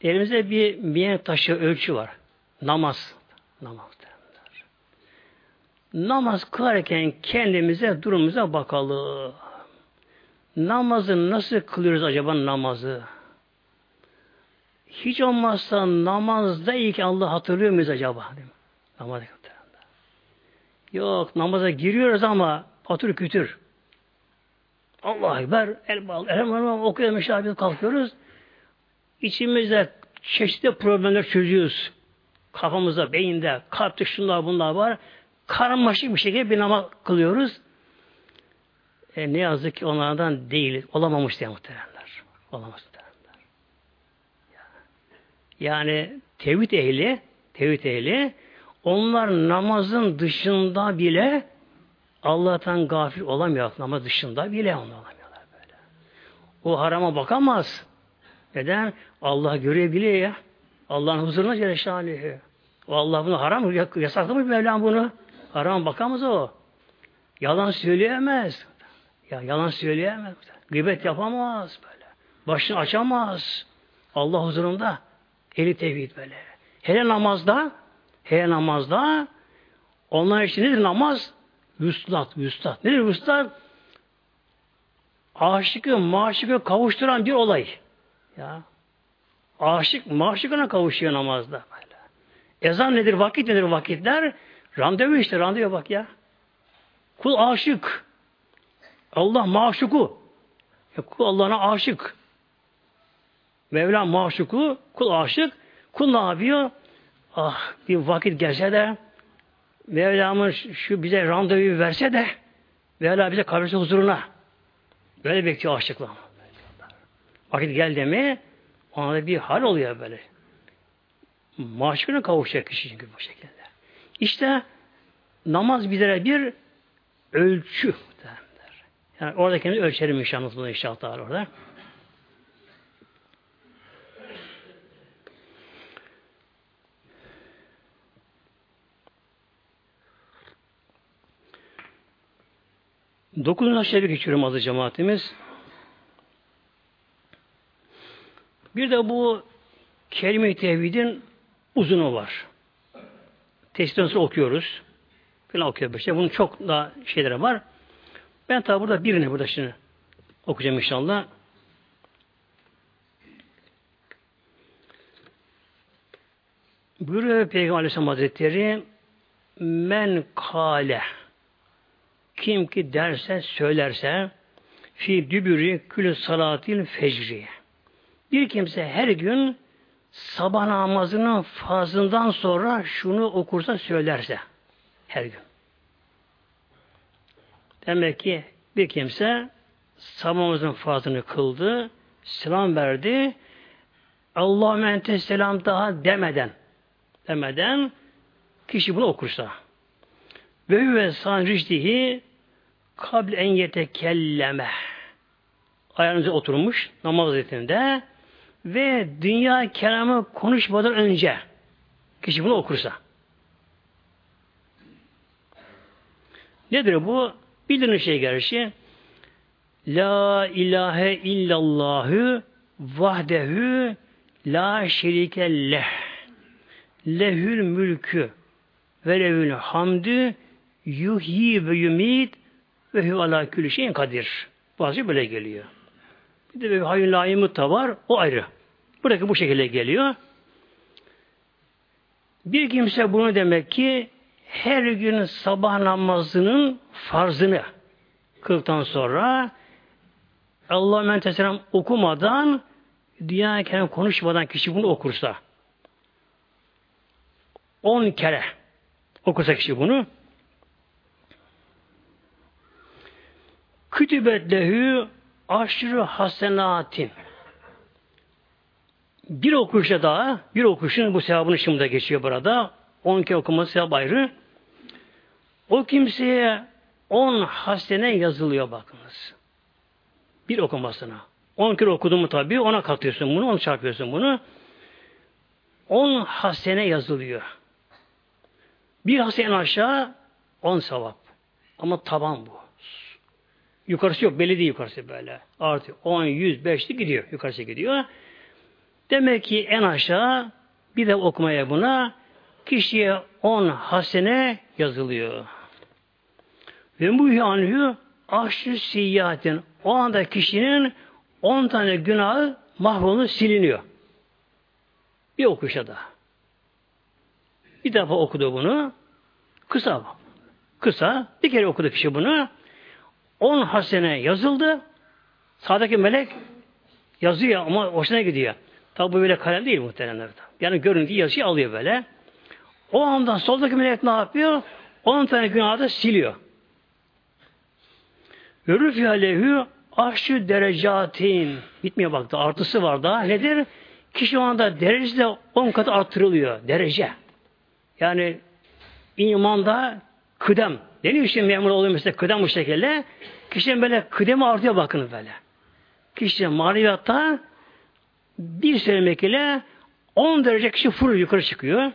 Elimizde bir miyen taşı ölçü var. Namaz. Namaz namaz kılarken kendimize, durumumuza bakalım. Namazı nasıl kılıyoruz acaba namazı? Hiç olmazsa namazda ilk Allah hatırlıyor muyuz acaba? Namazda Yok namaza giriyoruz ama patır kütür. Allah Ekber, el bağlı, elhamdülillah okuyoruz, meşabih kalkıyoruz. İçimizde çeşitli problemler çözüyoruz. Kafamızda, beyinde, kalpte şunlar bunlar var karmaşık bir şekilde bir namaz kılıyoruz. E, ne yazık ki onlardan değil. Olamamış diye muhteremler. Olamaz muhteremler. Yani tevhid ehli tevhid ehli onlar namazın dışında bile Allah'tan gafil olamıyor ama dışında bile onu olamıyorlar böyle. O harama bakamaz. Neden? Allah görebiliyor ya. Allah'ın huzuruna Şanuhu. O Allah bunu haram yasaklamış Mevlam bunu. Haram bakamaz o. Yalan söyleyemez. Ya yalan söyleyemez. Gıybet yapamaz böyle. Başını açamaz. Allah huzurunda eli tevhid böyle. Hele namazda hele namazda onlar için nedir namaz? Vüslat, vüslat. Nedir vüslat? Aşıkı, maşıkı kavuşturan bir olay. Ya. Aşık, maşıkına kavuşuyor namazda. Böyle. Ezan nedir, vakit nedir vakitler? Randevu işte, randevu bak ya. Kul aşık. Allah maşuku. Ya kul Allah'ına aşık. Mevla maşuku, kul aşık. Kul ne yapıyor? Ah bir vakit gelse de Mevlam'ın şu bize randevu verse de Mevla bize kabirse huzuruna. Böyle bekliyor aşıkla. Vakit geldi mi ona da bir hal oluyor böyle. Maşukuna kavuşacak kişi çünkü bu şekilde. İşte namaz bizlere bir ölçü derler. Yani orada kendi ölçelim inşallah bunu inşallah orada. Dokuzuncu aşağıya geçiyorum azı cemaatimiz. Bir de bu kelime-i tevhidin uzunu var. Testten okuyoruz. Falan okuyoruz. İşte bunun çok da şeyleri var. Ben tabi burada birini burada şimdi okuyacağım inşallah. Buyuruyor Peygamber Aleyhisselam Hazretleri men kale kim ki derse söylerse fi dübürü külü salatil fecri bir kimse her gün sabah namazının fazından sonra şunu okursa söylerse her gün. Demek ki bir kimse sabah namazının fazını kıldı, selam verdi, Allahümme ente selam daha demeden demeden kişi bunu okursa. Ve hüve san ricdihi kabl en yetekelleme. Ayağınıza oturmuş namaz vazetinde ve dünya kelamı konuşmadan önce kişi bunu okursa. Nedir bu? Bildirin şey gerçi. La ilahe illallahü vahdehu la şerike leh lehül mülkü ve lehül hamdü yuhyi ve yumit ve hu ala külü şeyin kadir. Bazı böyle geliyor. Bir de hayın layımı da var. O ayrı. Buradaki bu şekilde geliyor. Bir kimse bunu demek ki her gün sabah namazının farzını kıldıktan sonra Allah menteselam okumadan dünya konuşmadan kişi bunu okursa on kere okursa kişi bunu kütübet lehü aşırı hasenatin bir okuyuşa daha, bir okuyuşun bu sevabını şimdi geçiyor burada. On kere okuması sevap ayrı. O kimseye on hasene yazılıyor bakınız. Bir okumasına. On kere okudun mu tabi ona katıyorsun bunu, onu çarpıyorsun bunu. On hasene yazılıyor. Bir hasene aşağı on sevap. Ama taban bu. Yukarısı yok. Belli yukarısı böyle. Artı 10, 100, 5'li gidiyor. Yukarısı gidiyor. Demek ki en aşağı bir de okumaya buna kişiye 10 hasene yazılıyor. Ve bu yanıyor aşırı siyyatin. O anda kişinin 10 tane günahı mahvolunu siliniyor. Bir okuşa da. Bir defa okudu bunu. Kısa. Kısa. Bir kere okudu kişi bunu. 10 hasene yazıldı. Sağdaki melek yazıyor ama hoşuna gidiyor. Tabi bu böyle kalem değil muhteremler. Yani görüntü yazıyı alıyor böyle. O anda soldaki melek ne yapıyor? 10 tane günahı da siliyor. Yürüfü aleyhü aşçı derecatin. Bitmiyor baktı. Artısı var daha. Nedir? Kişi o anda derecesi de 10 kat artırılıyor. Derece. Yani imanda kıdem Deniyor işte memur oluyor mesela kıdem bu şekilde. Kişinin böyle kıdemi artıyor bakın böyle. Kişi maneviyatta bir söylemek ile 10 derece kişi fırlıyor yukarı çıkıyor.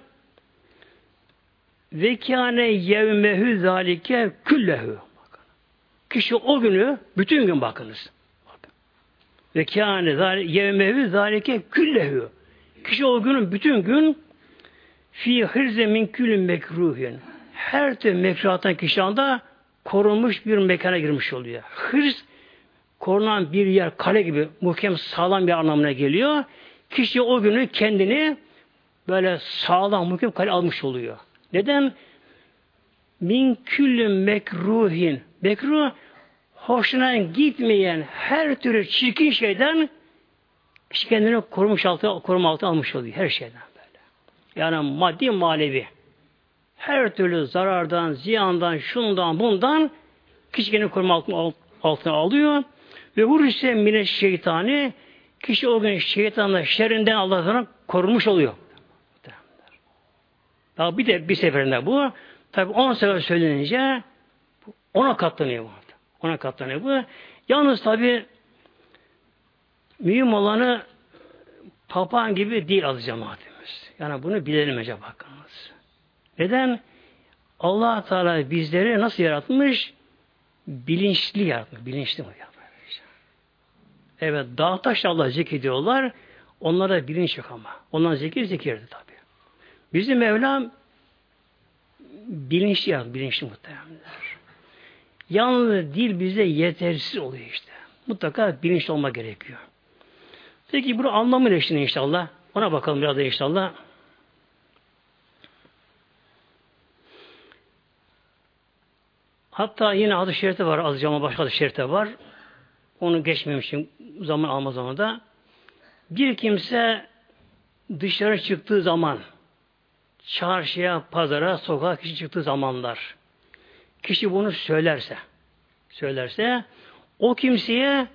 Ve kâne yevmehü zâlike küllehu. Kişi o günü, bütün gün bakınız. Ve kâne yevmehü zâlike küllehu. Kişi o günün bütün gün fi hırze min külün mekruhin. Her türlü mekruhattan kişi anda korunmuş bir mekana girmiş oluyor. Hırs korunan bir yer, kale gibi muhkem sağlam bir anlamına geliyor. Kişi o günü kendini böyle sağlam muhkem kale almış oluyor. Neden? Min küllü mekruhin. Mekruh hoşuna gitmeyen her türlü çirkin şeyden kendini korumuş altı, koruma altı almış oluyor. Her şeyden böyle. Yani maddi manevi. Her türlü zarardan, ziyandan, şundan, bundan kişi kendini koruma altına, alıyor. Ve hurrisse mine şeytani kişi o gün şeytanla şerrinden Allah'tan korunmuş oluyor. Daha bir de bir seferinde bu. Tabi on sefer söylenince ona katlanıyor bu. Ona katlanıyor bu. Yalnız tabi mühim olanı papağan gibi değil az cemaatimiz. Yani bunu bilelim bakınız. Neden? allah Teala bizleri nasıl yaratmış? Bilinçli yaratmış. Bilinçli mi yaratmış? Evet, dağ taş Allah zikrediyorlar. Onlara bilinç yok ama. Ondan zikir zikirdi tabi. Bizim Mevlam bilinçli yaratmış. Bilinçli muhtemelenler. Yalnız dil bize yetersiz oluyor işte. Mutlaka bilinçli olma gerekiyor. Peki bunu anlamı ne işte inşallah? Ona bakalım biraz da inşallah. Hatta yine adı şerifte var azıcık ama başka adı şerifte var. Onu geçmemişim zaman almaz onu da. Bir kimse dışarı çıktığı zaman çarşıya, pazara, sokağa kişi çıktığı zamanlar kişi bunu söylerse söylerse o kimseye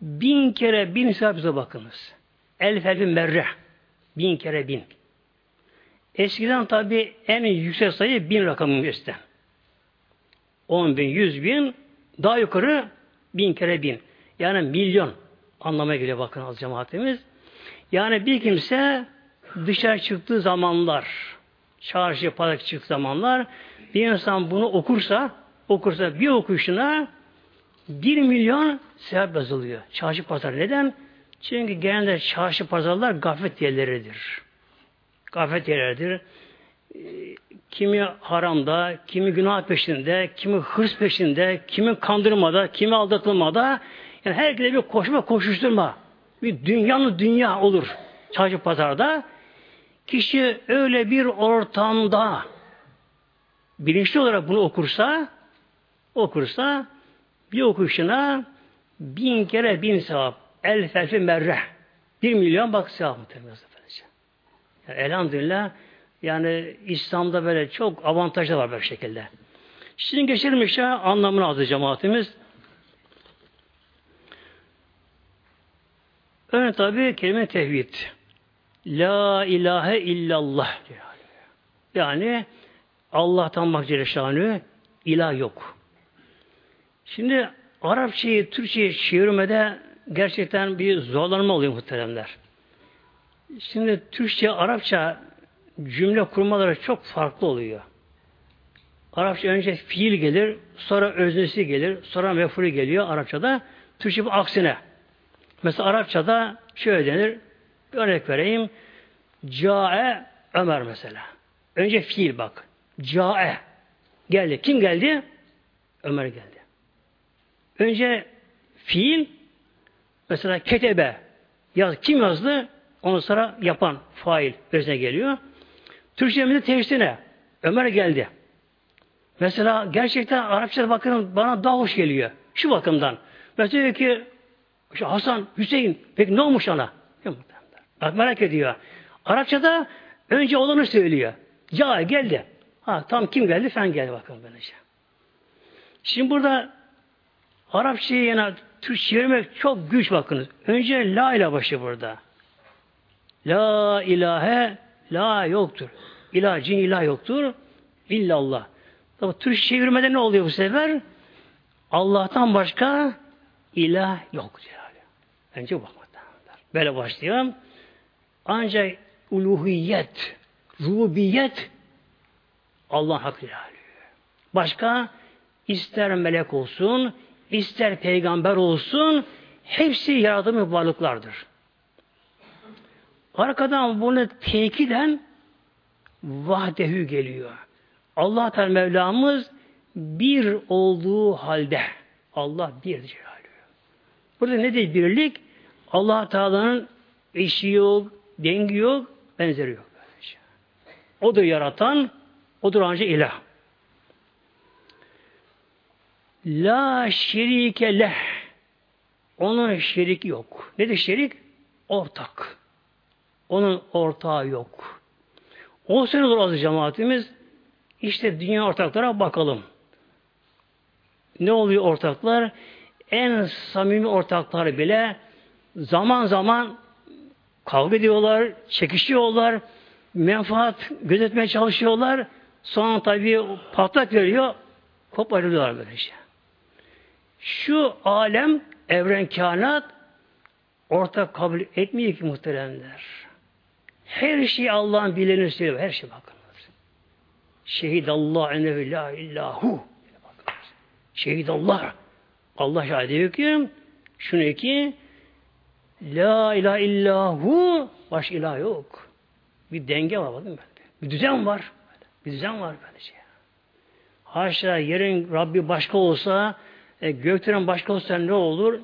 bin kere bin sahibize bakınız. Elf elfi merre. Bin kere bin. Eskiden tabi en yüksek sayı bin rakamı üstten. 10 bin, 100 bin, daha yukarı bin kere bin. Yani milyon anlamına geliyor bakın az cemaatimiz. Yani bir kimse dışarı çıktığı zamanlar, çarşı, pazar çıktığı zamanlar bir insan bunu okursa, okursa bir okuşuna bir milyon sevap yazılıyor. Çarşı pazar neden? Çünkü genelde çarşı pazarlar gaflet yerleridir. Gaflet yerleridir. Ee, kimi haramda, kimi günah peşinde, kimi hırs peşinde, kimi kandırmada, kimi aldatılmada yani herkese bir koşma koşuşturma. Bir dünyanın dünya olur. Çarşı pazarda. Kişi öyle bir ortamda bilinçli olarak bunu okursa okursa bir okuyuşuna bin kere bin sevap. El felfi merre. Bir milyon bak sevap muhtemelen. Yani elhamdülillah yani İslam'da böyle çok avantajlı var böyle şekilde. Şimdi geçelim işte anlamını adı cemaatimiz. Önce tabi kelime tevhid. La ilahe illallah. Yani Allah'tan bak Celle ilah yok. Şimdi Arapçayı Türkçe'ye çevirmede gerçekten bir zorlanma oluyor muhteremler. Şimdi Türkçe, Arapça cümle kurmaları çok farklı oluyor. Arapça önce fiil gelir, sonra öznesi gelir, sonra mefulü geliyor Arapçada. Türkçe bu aksine. Mesela Arapçada şöyle denir, bir örnek vereyim. Cae Ömer mesela. Önce fiil bak. Cae. Geldi. Kim geldi? Ömer geldi. Önce fiil mesela ketebe yaz kim yazdı? Onu sonra yapan fail özne geliyor. Türkçemizde tersine Ömer geldi. Mesela gerçekten Arapçada bakın bana daha hoş geliyor. Şu bakımdan. Mesela diyor ki Hasan, Hüseyin peki ne olmuş ona? Bak merak ediyor. Arapçada önce olanı söylüyor. Ca geldi. Ha tam kim geldi? Fen geldi bakın böylece. Şimdi burada Arapçayı yani Türk çevirmek çok güç bakınız. Önce la ile başı burada. La ilahe la yoktur. İlah cin ilah yoktur. İllallah. Tabi Türk çevirmede ne oluyor bu sefer? Allah'tan başka ilah yok diyor. Bence bakmadan. Böyle başlıyor. Ancak uluhiyet, rububiyet Allah hakkı Başka ister melek olsun, ister peygamber olsun hepsi yaratımı varlıklardır. Arkadan bunu tekiden vahdehü geliyor. Allah Teala Mevlamız bir olduğu halde Allah bir diyor. Burada ne değil birlik? Allah Teala'nın eşi yok, dengi yok, benzeri yok. Odur yaratan, odur ancak ilah. La şerike leh. Onun şeriki yok. Nedir şerik? Ortak. Onun ortağı yok. O sene olur cemaatimiz. İşte dünya ortaklara bakalım. Ne oluyor ortaklar? En samimi ortaklar bile zaman zaman kavga ediyorlar, çekişiyorlar, menfaat gözetmeye çalışıyorlar. Sonra tabii patlak veriyor, koparıyorlar böylece. Şey. Şu alem, evren kainat ortak kabul etmiyor ki muhteremler. Her şey Allah'ın bileni söylüyor. Her şey bakınız. Şehid Allah enehu la illahu. Şehid Allah. Allah şahit ediyor ki şunu ki La ilahe illahu baş ilah yok. Bir denge var bakın böyle. Bir düzen var. Bir düzen var böylece. Haşa yerin Rabbi başka olsa e, göklerin başka olsa ne olur?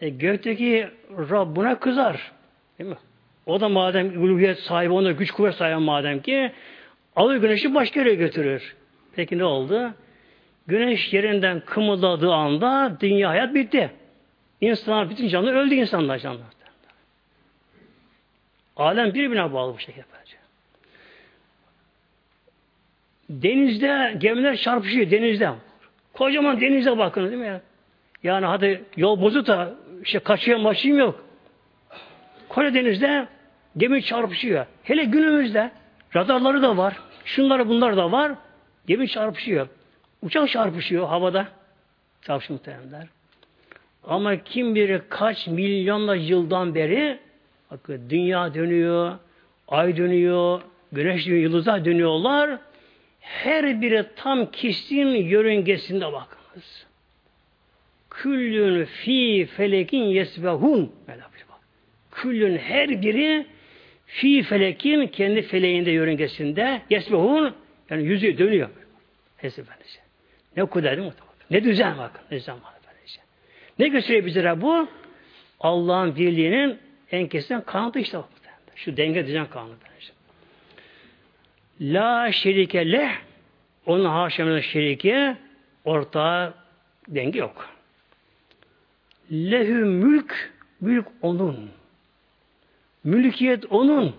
E, gökteki Rab buna kızar. Değil mi? O da madem uluhiyet sahibi, onda güç kuvvet sahibi madem ki alır güneşi başka yere götürür. Peki ne oldu? Güneş yerinden kımıldadığı anda dünya hayat bitti. İnsanlar, bütün canlı öldü insanlar canlar. Alem birbirine bağlı bu şekilde. Denizde gemiler çarpışıyor denizde. Kocaman denize bakın değil mi ya? Yani hadi yol bozuk da işte kaçıyor maçayım yok. Koca denizde gemi çarpışıyor. Hele günümüzde radarları da var. Şunları bunlar da var. Gemi çarpışıyor. Uçak çarpışıyor havada. Çarpışıyor muhtemelenler. Ama kim bilir kaç milyonla yıldan beri bakın dünya dönüyor, ay dönüyor, güneş dönüyor, yıldızlar dönüyorlar. Her biri tam kişinin yörüngesinde bakınız. Küllün fi felekin yesbehun. Küllün her biri fi felekin kendi feleğinde yörüngesinde yesbehun yani yüzü dönüyor. Hesap Ne kudret mi? Ne düzen bakın. Ne düzen var. Ne gösteriyor bize bu? Allah'ın birliğinin en kesin kanıtı işte. Şu denge düzen kanunu. La şerike leh onun haşemine şerike ortağı denge yok. Lehü mülk mülk onun. Mülkiyet onun.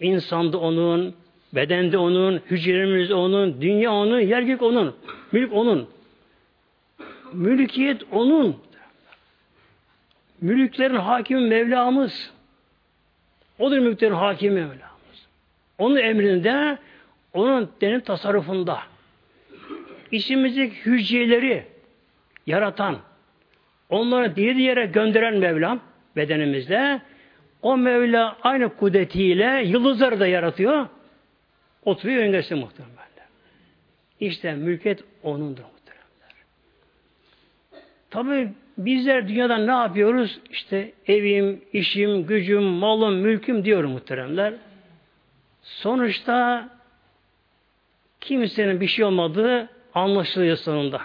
İnsanda onun, bedende onun, hücremiz onun, dünya onun, yer gök onun. Mülk onun. Mülkiyet onun. Mülklerin hakimi Mevlamız. Odur mülklerin hakimi Mevlamız. Onun emrinde, onun denin tasarrufunda. İçimizdeki hücreleri yaratan, onları diğer yere gönderen Mevlam bedenimizde, o Mevla aynı kudretiyle yıldızları da yaratıyor. Oturuyor yöngesi muhtemelen. İşte mülkiyet onundur. Tabi bizler dünyada ne yapıyoruz? İşte evim, işim, gücüm, malım, mülküm diyorum muhteremler. Sonuçta kimsenin bir şey olmadığı anlaşılıyor sonunda.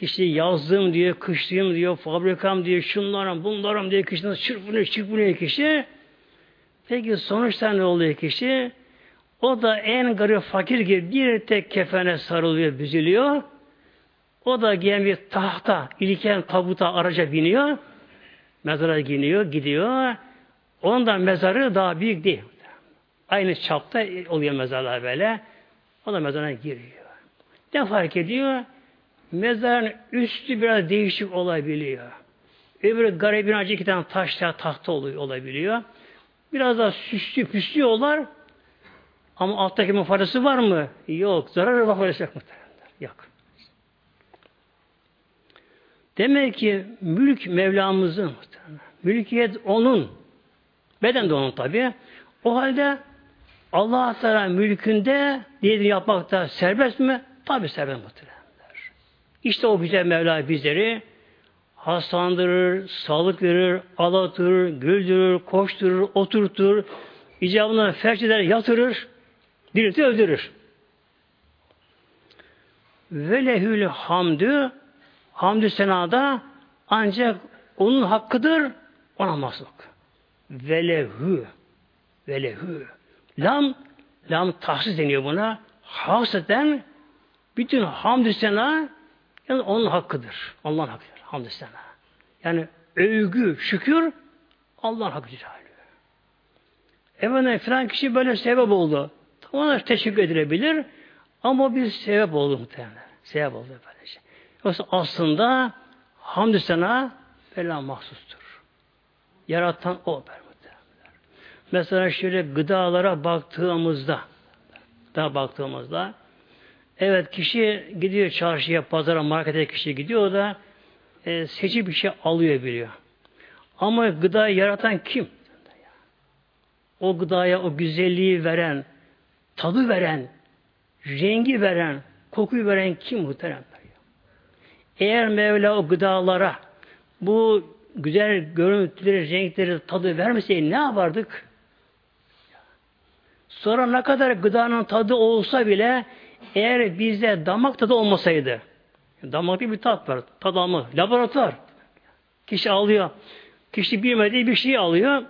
Kişi yazdım diyor, kışlıyım diyor, fabrikam diyor, şunlarım, bunlarım diye kişinin çırpınıyor, çırpınıyor kişi. Peki sonuçta ne oluyor kişi? O da en garip fakir gibi bir tek kefene sarılıyor, büzülüyor. O da gelen bir tahta, ilken tabuta araca biniyor. Mezara giniyor, gidiyor. Ondan mezarı daha büyük değil. Aynı çapta oluyor mezarlar böyle. O da mezara giriyor. Ne fark ediyor? Mezarın üstü biraz değişik olabiliyor. Öbürü garibin acı iki tane taşla tahta oluyor, olabiliyor. Biraz daha süslü püslüyorlar. Ama alttaki faydası var mı? Yok. Zararı faydası yok muhtemelen. Yok. Demek ki mülk Mevlamızın. Mülkiyet onun. Beden de onun tabi. O halde Allah Teala mülkünde dilediğini yapmakta serbest mi? Tabi serbest muhtemelen. İşte o güzel Mevla bizleri hastalandırır, sağlık verir, alatır, güldürür, koşturur, oturtur, icabına felç eder, yatırır, diriltir, öldürür. Ve lehül hamdü hamdü senada ancak onun hakkıdır ona mahsuk. Velehü velehü lam lam tahsis deniyor buna. Haseten bütün hamdü sena yani onun hakkıdır. Allah'ın hakkıdır. Hamdü sena. Yani övgü, şükür Allah'ın hakkı cihali. Efendim filan kişi böyle sebep oldu. Ona teşekkür edilebilir ama bir sebep oldu muhtemelen. Sebep oldu böylece. Yoksa aslında hamdü sena Vela mahsustur. Yaratan o. Mesela şöyle gıdalara baktığımızda daha baktığımızda evet kişi gidiyor çarşıya, pazara, markete kişi gidiyor da e, seçip bir şey alıyor biliyor. Ama gıdayı yaratan kim? O gıdaya o güzelliği veren, tadı veren, rengi veren, kokuyu veren kim muhteremler? Eğer Mevla o gıdalara bu güzel görüntüleri, renkleri, tadı vermeseydi ne yapardık? Sonra ne kadar gıdanın tadı olsa bile eğer bizde damak tadı olmasaydı, damakta bir tat var, tadamı, laboratuvar. Kişi alıyor, kişi bilmediği bir şeyi alıyor,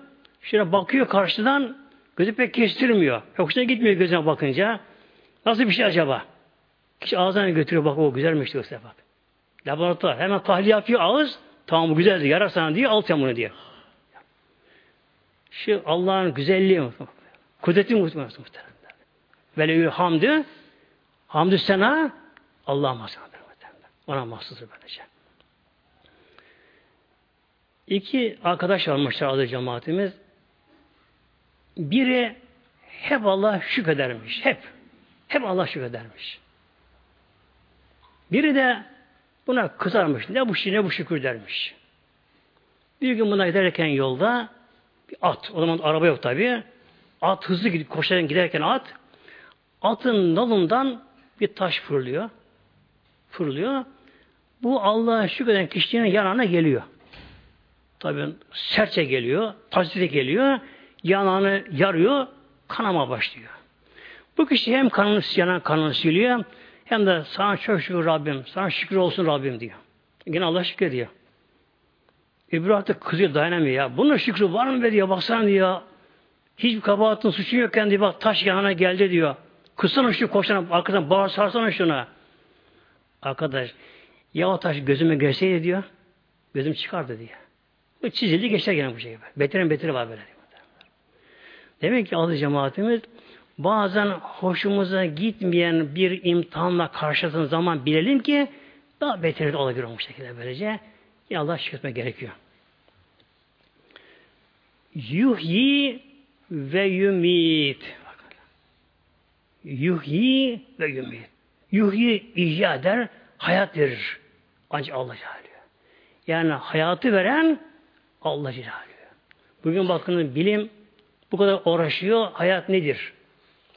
şöyle bakıyor karşıdan, gözü pek kestirmiyor. Yoksa gitmiyor gözüne bakınca. Nasıl bir şey acaba? Kişi ağzına götürüyor, bak o güzelmiş diyor bak. Laboratuvar. Hemen tahlil yapıyor ağız, tamam bu güzeldi, yarar sana diyor, al sen bunu diyor. Şu Allah'ın güzelliği Kudreti muhtemelen muhtemelen. Veleyül hamdü hamdü sena mahsustur muhtemelen. Ona mahsustur böylece. İki arkadaş varmışlar adı cemaatimiz. Biri hep Allah şükredermiş. Hep. Hep Allah şükredermiş. Biri de buna kızarmış. Ne bu şey ne bu şükür dermiş. Bir gün buna giderken yolda bir at. O zaman araba yok tabii. At hızlı gidiyor, koşarak giderken at, atın nalından bir taş fırlıyor. Fırlıyor. Bu Allah'a şükreden kişinin yanına geliyor. Tabi serçe geliyor, taşlı geliyor, yanağını yarıyor, kanama başlıyor. Bu kişi hem kanını yanan kanını siliyor, hem de sana çok şükür Rabbim, sana şükür olsun Rabbim diyor. Yine Allah şükür diyor. Öbürü artık kızıyor dayanamıyor ya. Bunun şükrü var mı be diyor. Baksana diyor. Hiçbir kabahatin suçu yokken diyor bak taş yanına geldi diyor. Kıssana şu koşana arkadan bağır sarsana şuna. Arkadaş ya o taş gözüme gelseydi diyor. Gözüm çıkardı diye. Bu çizildi geçer gene bu şey. Beterin beteri var böyle. Demek ki adı cemaatimiz bazen hoşumuza gitmeyen bir imtihanla karşılaştığın zaman bilelim ki daha beteri de olabilir bu şekilde böylece. Ya Allah şükretmek gerekiyor. Yuhyi ve yumit. Yuhyi ve yumit. Yuhyi ihya eder, hayat verir. Ancak Allah Celaluhu. Yani hayatı veren Allah Celaluhu. Bugün bakın bilim bu kadar uğraşıyor. Hayat nedir?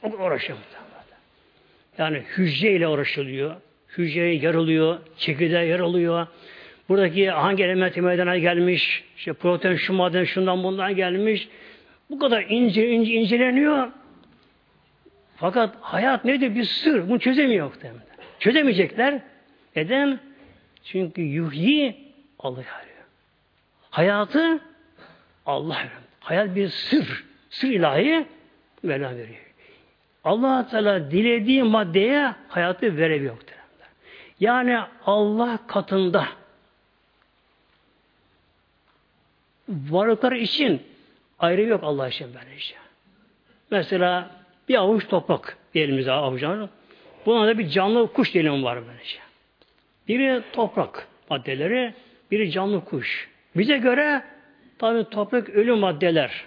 O kadar uğraşıyor. Yani hücreyle uğraşılıyor. Hücre yarılıyor, çekirdeğe yarılıyor. Buradaki hangi element meydana gelmiş, işte protein şu maden şundan bundan gelmiş. Bu kadar ince ince inceleniyor. Fakat hayat nedir? Bir sır. Bunu çözemiyor. Çözemeyecekler. Neden? Çünkü yuhyi Allah arıyor. Hayatı Allah veriyor. Hayat bir sır. Sır ilahi Mevla veriyor. allah Teala dilediği maddeye hayatı verebiliyor. Yani Allah katında varlıklar için ayrı yok Allah için böylece. Mesela bir avuç toprak elimize avucuna. Buna da bir canlı kuş diyelim var böylece. Biri toprak maddeleri, biri canlı kuş. Bize göre tabi toprak ölü maddeler.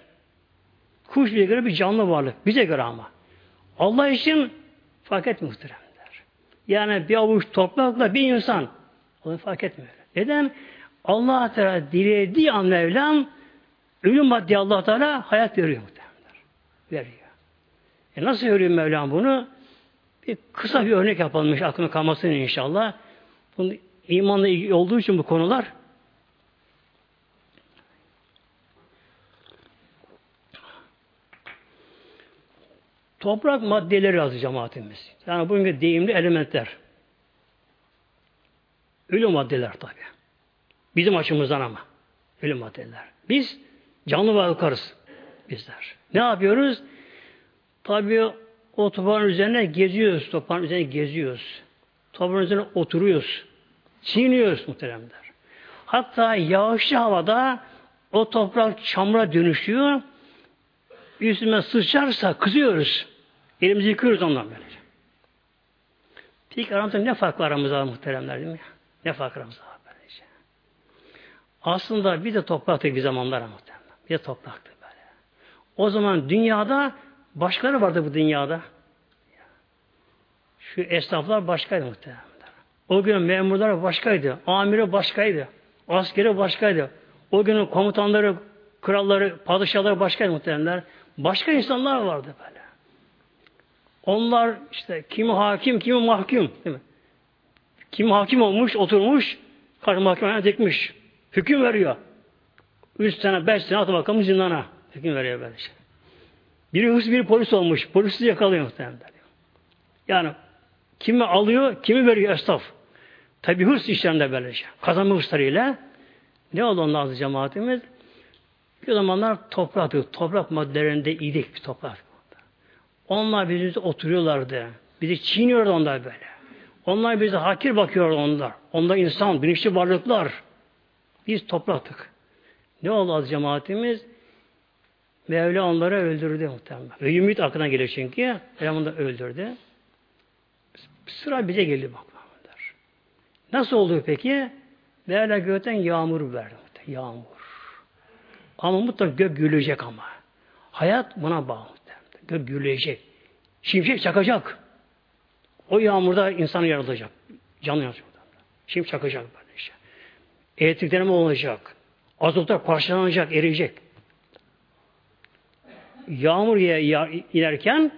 Kuş bize göre bir canlı varlık. Bize göre ama. Allah için fark etmiyor. Yani bir avuç toprakla bir insan. Onu fark etmiyor. Neden? Allah Teala dilediği an Mevlam ölüm maddi Allah Teala hayat veriyor muhteremler. Veriyor. E nasıl veriyor Mevlam bunu? Bir kısa bir örnek yapılmış aklına kalmasın inşallah. Bunu imanla ilgili olduğu için bu konular Toprak maddeleri yazıyor cemaatimiz. Yani bugünkü deyimli elementler. Ölü maddeler tabi. Bizim açımızdan ama. Ölü maddeler. Biz canlı varlıklarız. Bizler. Ne yapıyoruz? Tabi o toprağın üzerine geziyoruz. Toprağın üzerine geziyoruz. Toprağın üzerine oturuyoruz. Çiğniyoruz muhteremler. Hatta yağışlı havada o toprak çamura dönüşüyor üstüme sıçarsa kızıyoruz. Elimizi yıkıyoruz ondan böylece. Peki aramızda ne fark var aramızda muhteremler değil mi? Ne fark aramızda var böylece? Aslında bir de topraktık bir zamanlar muhteremler. Bir de topraktık böyle. O zaman dünyada başkaları vardı bu dünyada. Şu esnaflar başkaydı muhteremler. O gün memurlar başkaydı. Amiri başkaydı. Askeri başkaydı. O günün komutanları, kralları, padişahları başkaydı muhteremler. Başka insanlar vardı böyle. Onlar işte kimi hakim, kimi mahkum. Değil mi? Kim hakim olmuş, oturmuş, karşı mahkemeye dikmiş. Hüküm veriyor. Üç sene, beş sene atı bakalım zindana. Hüküm veriyor böyle şey. Biri hırs, biri polis olmuş. Polisi yakalıyor muhtemelen. Yani kimi alıyor, kimi veriyor esnaf. Tabi hırs işlerinde böyle şey. Kazanma hırslarıyla ne oldu ondan cemaatimiz? Bir zamanlar toprak, toprak maddelerinde idik bir toprak. Onlar bizimle oturuyorlardı. Bizi çiğniyordu onlar böyle. Onlar bize hakir bakıyordu onlar. Onlar insan, bilinçli varlıklar. Biz topraktık. Ne oldu az cemaatimiz? Mevla onları öldürdü muhtemelen. Ve ümit aklına geliyor çünkü. Mevla onları öldürdü. Sıra bize geldi bak. Nasıl oldu peki? Mevla gökten yağmur verdi. Yağmur. Ama mutlaka gök gülecek ama. Hayat buna bağlı. Gök gülecek. Şimşek çakacak. O yağmurda insan yaratacak. Canlı yaratacak. Şimşek çakacak böyle işte. Elektriklenme olacak. Azotlar parçalanacak, eriyecek. Yağmur inerken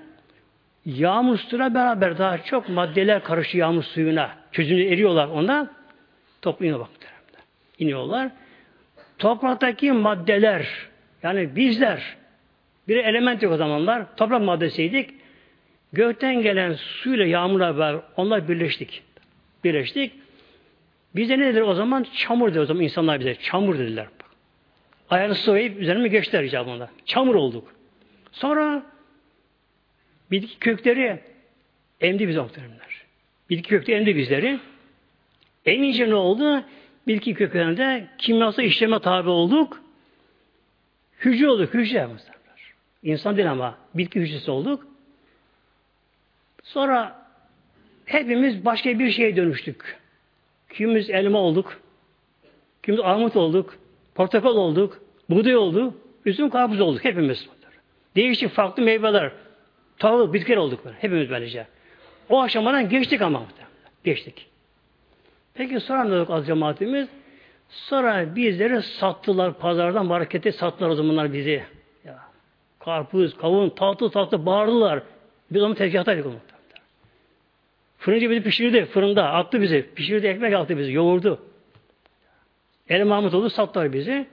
yağmur suyla beraber daha çok maddeler karışıyor yağmur suyuna. Çözünü eriyorlar onda. Topluyor bak. İniyorlar topraktaki maddeler yani bizler bir element yok o zamanlar. Toprak maddesiydik. Gökten gelen suyla yağmurla beraber onlar birleştik. Birleştik. Bize ne dediler o zaman? Çamur dedi o zaman insanlar bize. Çamur dediler. Ayağını sıvayıp üzerine geçtiler icabında. Çamur olduk. Sonra bitki kökleri emdi bize muhtemelenler. Bitki kökleri emdi bizleri. Emince ne oldu? bitki köklerinde kimyasal işleme tabi olduk. Hücre olduk, hücre mesela. İnsan değil ama bitki hücresi olduk. Sonra hepimiz başka bir şeye dönüştük. Kimimiz elma olduk, kimimiz armut olduk, portakal olduk, buğday oldu, üzüm karpuz olduk hepimiz. Değişik farklı meyveler, tahıl, bitkiler olduk. Böyle. Hepimiz böylece. O aşamadan geçtik ama. Geçtik. Peki sonra ne oldu az cemaatimiz? Sonra bizleri sattılar pazardan markete sattılar o zamanlar bizi. Ya, karpuz, kavun, tatlı tatlı bağırdılar. Biz onu tezgahtaydık onu. Fırıncı bizi pişirdi fırında. Attı bizi. Pişirdi ekmek attı bizi. Yoğurdu. El Mahmut oldu sattılar bizi.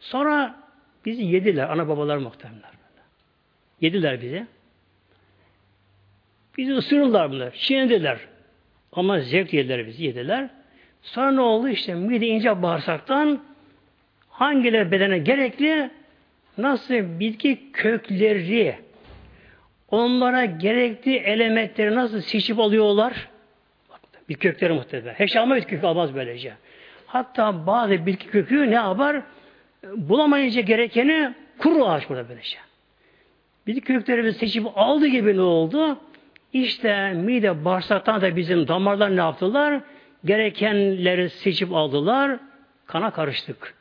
Sonra bizi yediler. Ana babalar muhtemelen. Yediler bizi. Bizi ısırırlar bunlar. Çiğnediler. Ama zevk yediler bizi, yediler. Sonra ne oldu? İşte mide ince bağırsaktan hangileri bedene gerekli nasıl bitki kökleri onlara gerekli elementleri nasıl seçip alıyorlar? Bir kökleri muhtemelen. Hiç alma bitki kökü almaz böylece. Hatta bazı bitki kökü ne yapar? Bulamayınca gerekeni kuru ağaç burada böylece. Bitki kökleri seçip aldı gibi ne oldu? İşte mide bağırsaktan da bizim damarlar ne yaptılar? Gerekenleri seçip aldılar. Kana karıştık.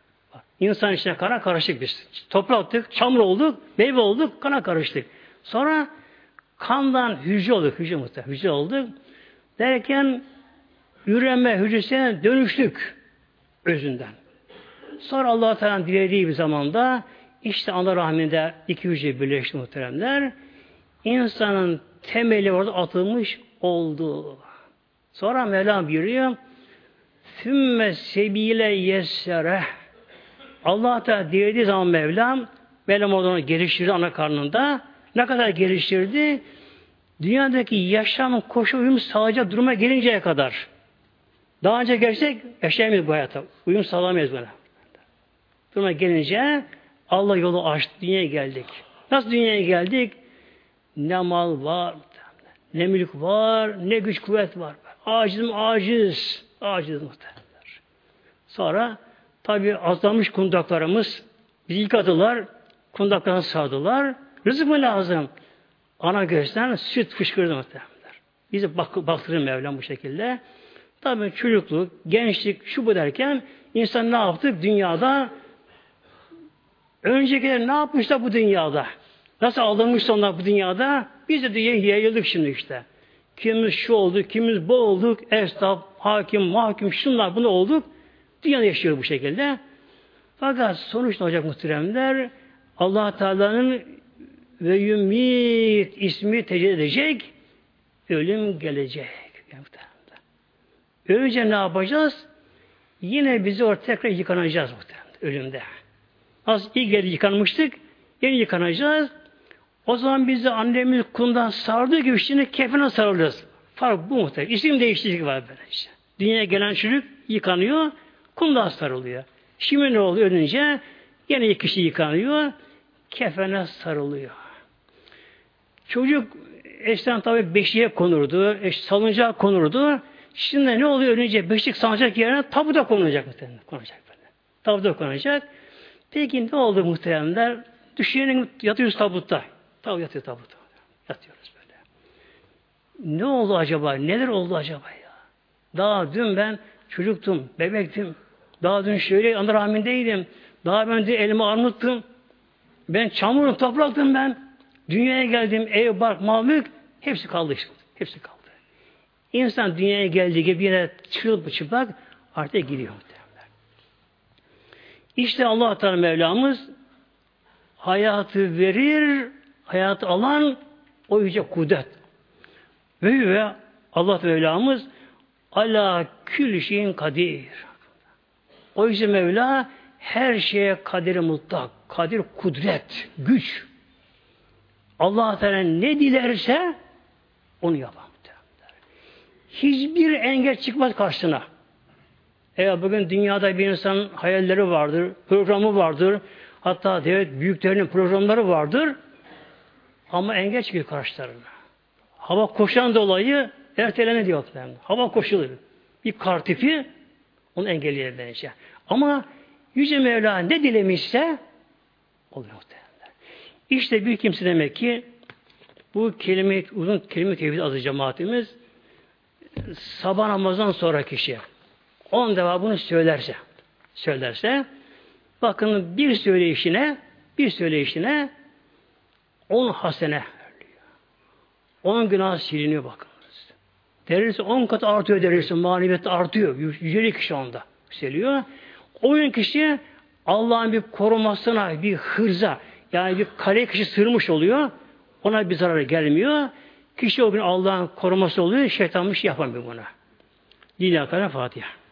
İnsan içine kana karıştık biz. Topraktık, çamur olduk, meyve olduk, kana karıştık. Sonra Kandan hücre olduk, hücre muhtemelen, hücre olduk. Derken üreme hücresine dönüştük özünden. Sonra allah Teala dilediği bir zamanda işte ana rahminde iki hücre birleşti muhteremler. İnsanın temeli orada atılmış oldu. Sonra Mevlam buyuruyor Sümme sebile yessere Allah da dilediği zaman Mevlam Mevlam onu geliştirdi ana karnında. Ne kadar geliştirdi? Dünyadaki yaşam koşu uyum sağlayacak duruma gelinceye kadar. Daha önce gelsek yaşayamayız bu hayata. Uyum sağlamayız buna. Duruma gelince Allah yolu açtı. Dünyaya geldik. Nasıl dünyaya geldik? Ne mal var, ne mülk var, ne güç kuvvet var. Acizim aciz. Aciz muhtemelenler. Sonra tabi azalmış kundaklarımız bizi yıkadılar, kundaklarına sağdılar. Rızık mı lazım? Ana gözden süt fışkırdı muhtemelenler. Bizi bak, baktırır Mevlam bu şekilde. Tabi çocukluk, gençlik, şu bu derken insan ne yaptı? Dünyada öncekiler ne yapmışlar bu dünyada? Nasıl aldanmışsa onlar bu dünyada? Biz de dünyaya yayıldık şimdi işte. Kimimiz şu oldu, kimimiz bu olduk, esnaf, hakim, mahkum, şunlar bunu olduk. Dünyada yaşıyor bu şekilde. Fakat sonuç ne olacak muhteremler? allah Teala'nın ve yumit ismi tecelli edecek, ölüm gelecek. Önce ne yapacağız? Yine bizi orada tekrar yıkanacağız muhtemelen ölümde. Az ilk yeri yıkanmıştık, yeni yıkanacağız. O zaman bizi annemiz kundan sardığı gibi şimdi kefine sarılırız. Fark bu muhtemelen. İsim değişiklik var böyle işte. Dünyaya gelen çocuk yıkanıyor, kundan sarılıyor. Şimdi ne oluyor önce? Yine iki kişi yıkanıyor, kefene sarılıyor. Çocuk eşten tabi beşiğe konurdu, eş, salıncağa konurdu. Şimdi ne oluyor önce beşik sancak yerine tabuda konulacak. Konacak böyle. Tabuda konacak. Peki ne oldu muhteremler? Düşenin yatıyoruz tabutta. Tabi yatıyor tabutta. Yatıyoruz böyle. Ne oldu acaba? Neler oldu acaba ya? Daha dün ben çocuktum, bebektim. Daha dün şöyle ana rahmindeydim. Daha ben de elimi armuttum. Ben çamurun topraktım ben. Dünyaya geldim, ev, bark, mal, hepsi kaldı işte. Hepsi kaldı. İnsan dünyaya geldiği gibi yine çırpı çıplak artık gidiyor. İşte Allah Teala Mevlamız hayatı verir, hayatı alan o yüce kudret. Ve ve Allah Mevlamız ala kül şeyin kadir. O yüce Mevla her şeye kaderi mutlak, kadir kudret, güç. Allah Teala ne dilerse onu yapar hiçbir engel çıkmaz karşısına. Eğer bugün dünyada bir insanın hayalleri vardır, programı vardır, hatta devlet büyüklerinin programları vardır ama engel çıkıyor karşılarına. Hava koşan dolayı erteleme diyor. Yani. Hava koşulur. Bir kartipi onu engelleyebilir bence. Ama Yüce Mevla ne dilemişse oluyor muhtemelen. İşte bir kimse demek ki bu kelime, uzun kelime tevhid azı cemaatimiz sabah namazdan sonra kişi on defa bunu söylerse söylerse bakın bir söyleyişine bir söyleyişine on hasene on günah siliniyor bakınız. Derisi on kat artıyor derisi maneviyat artıyor. Yücelik kişi onda yükseliyor. O kişi Allah'ın bir korumasına, bir hırza, yani bir kale kişi sırmış oluyor. Ona bir zarar gelmiyor. Kişi o gün Allah'ın koruması oluyor, şeytan bir şey yapamıyor buna. Lillahi Fatiha.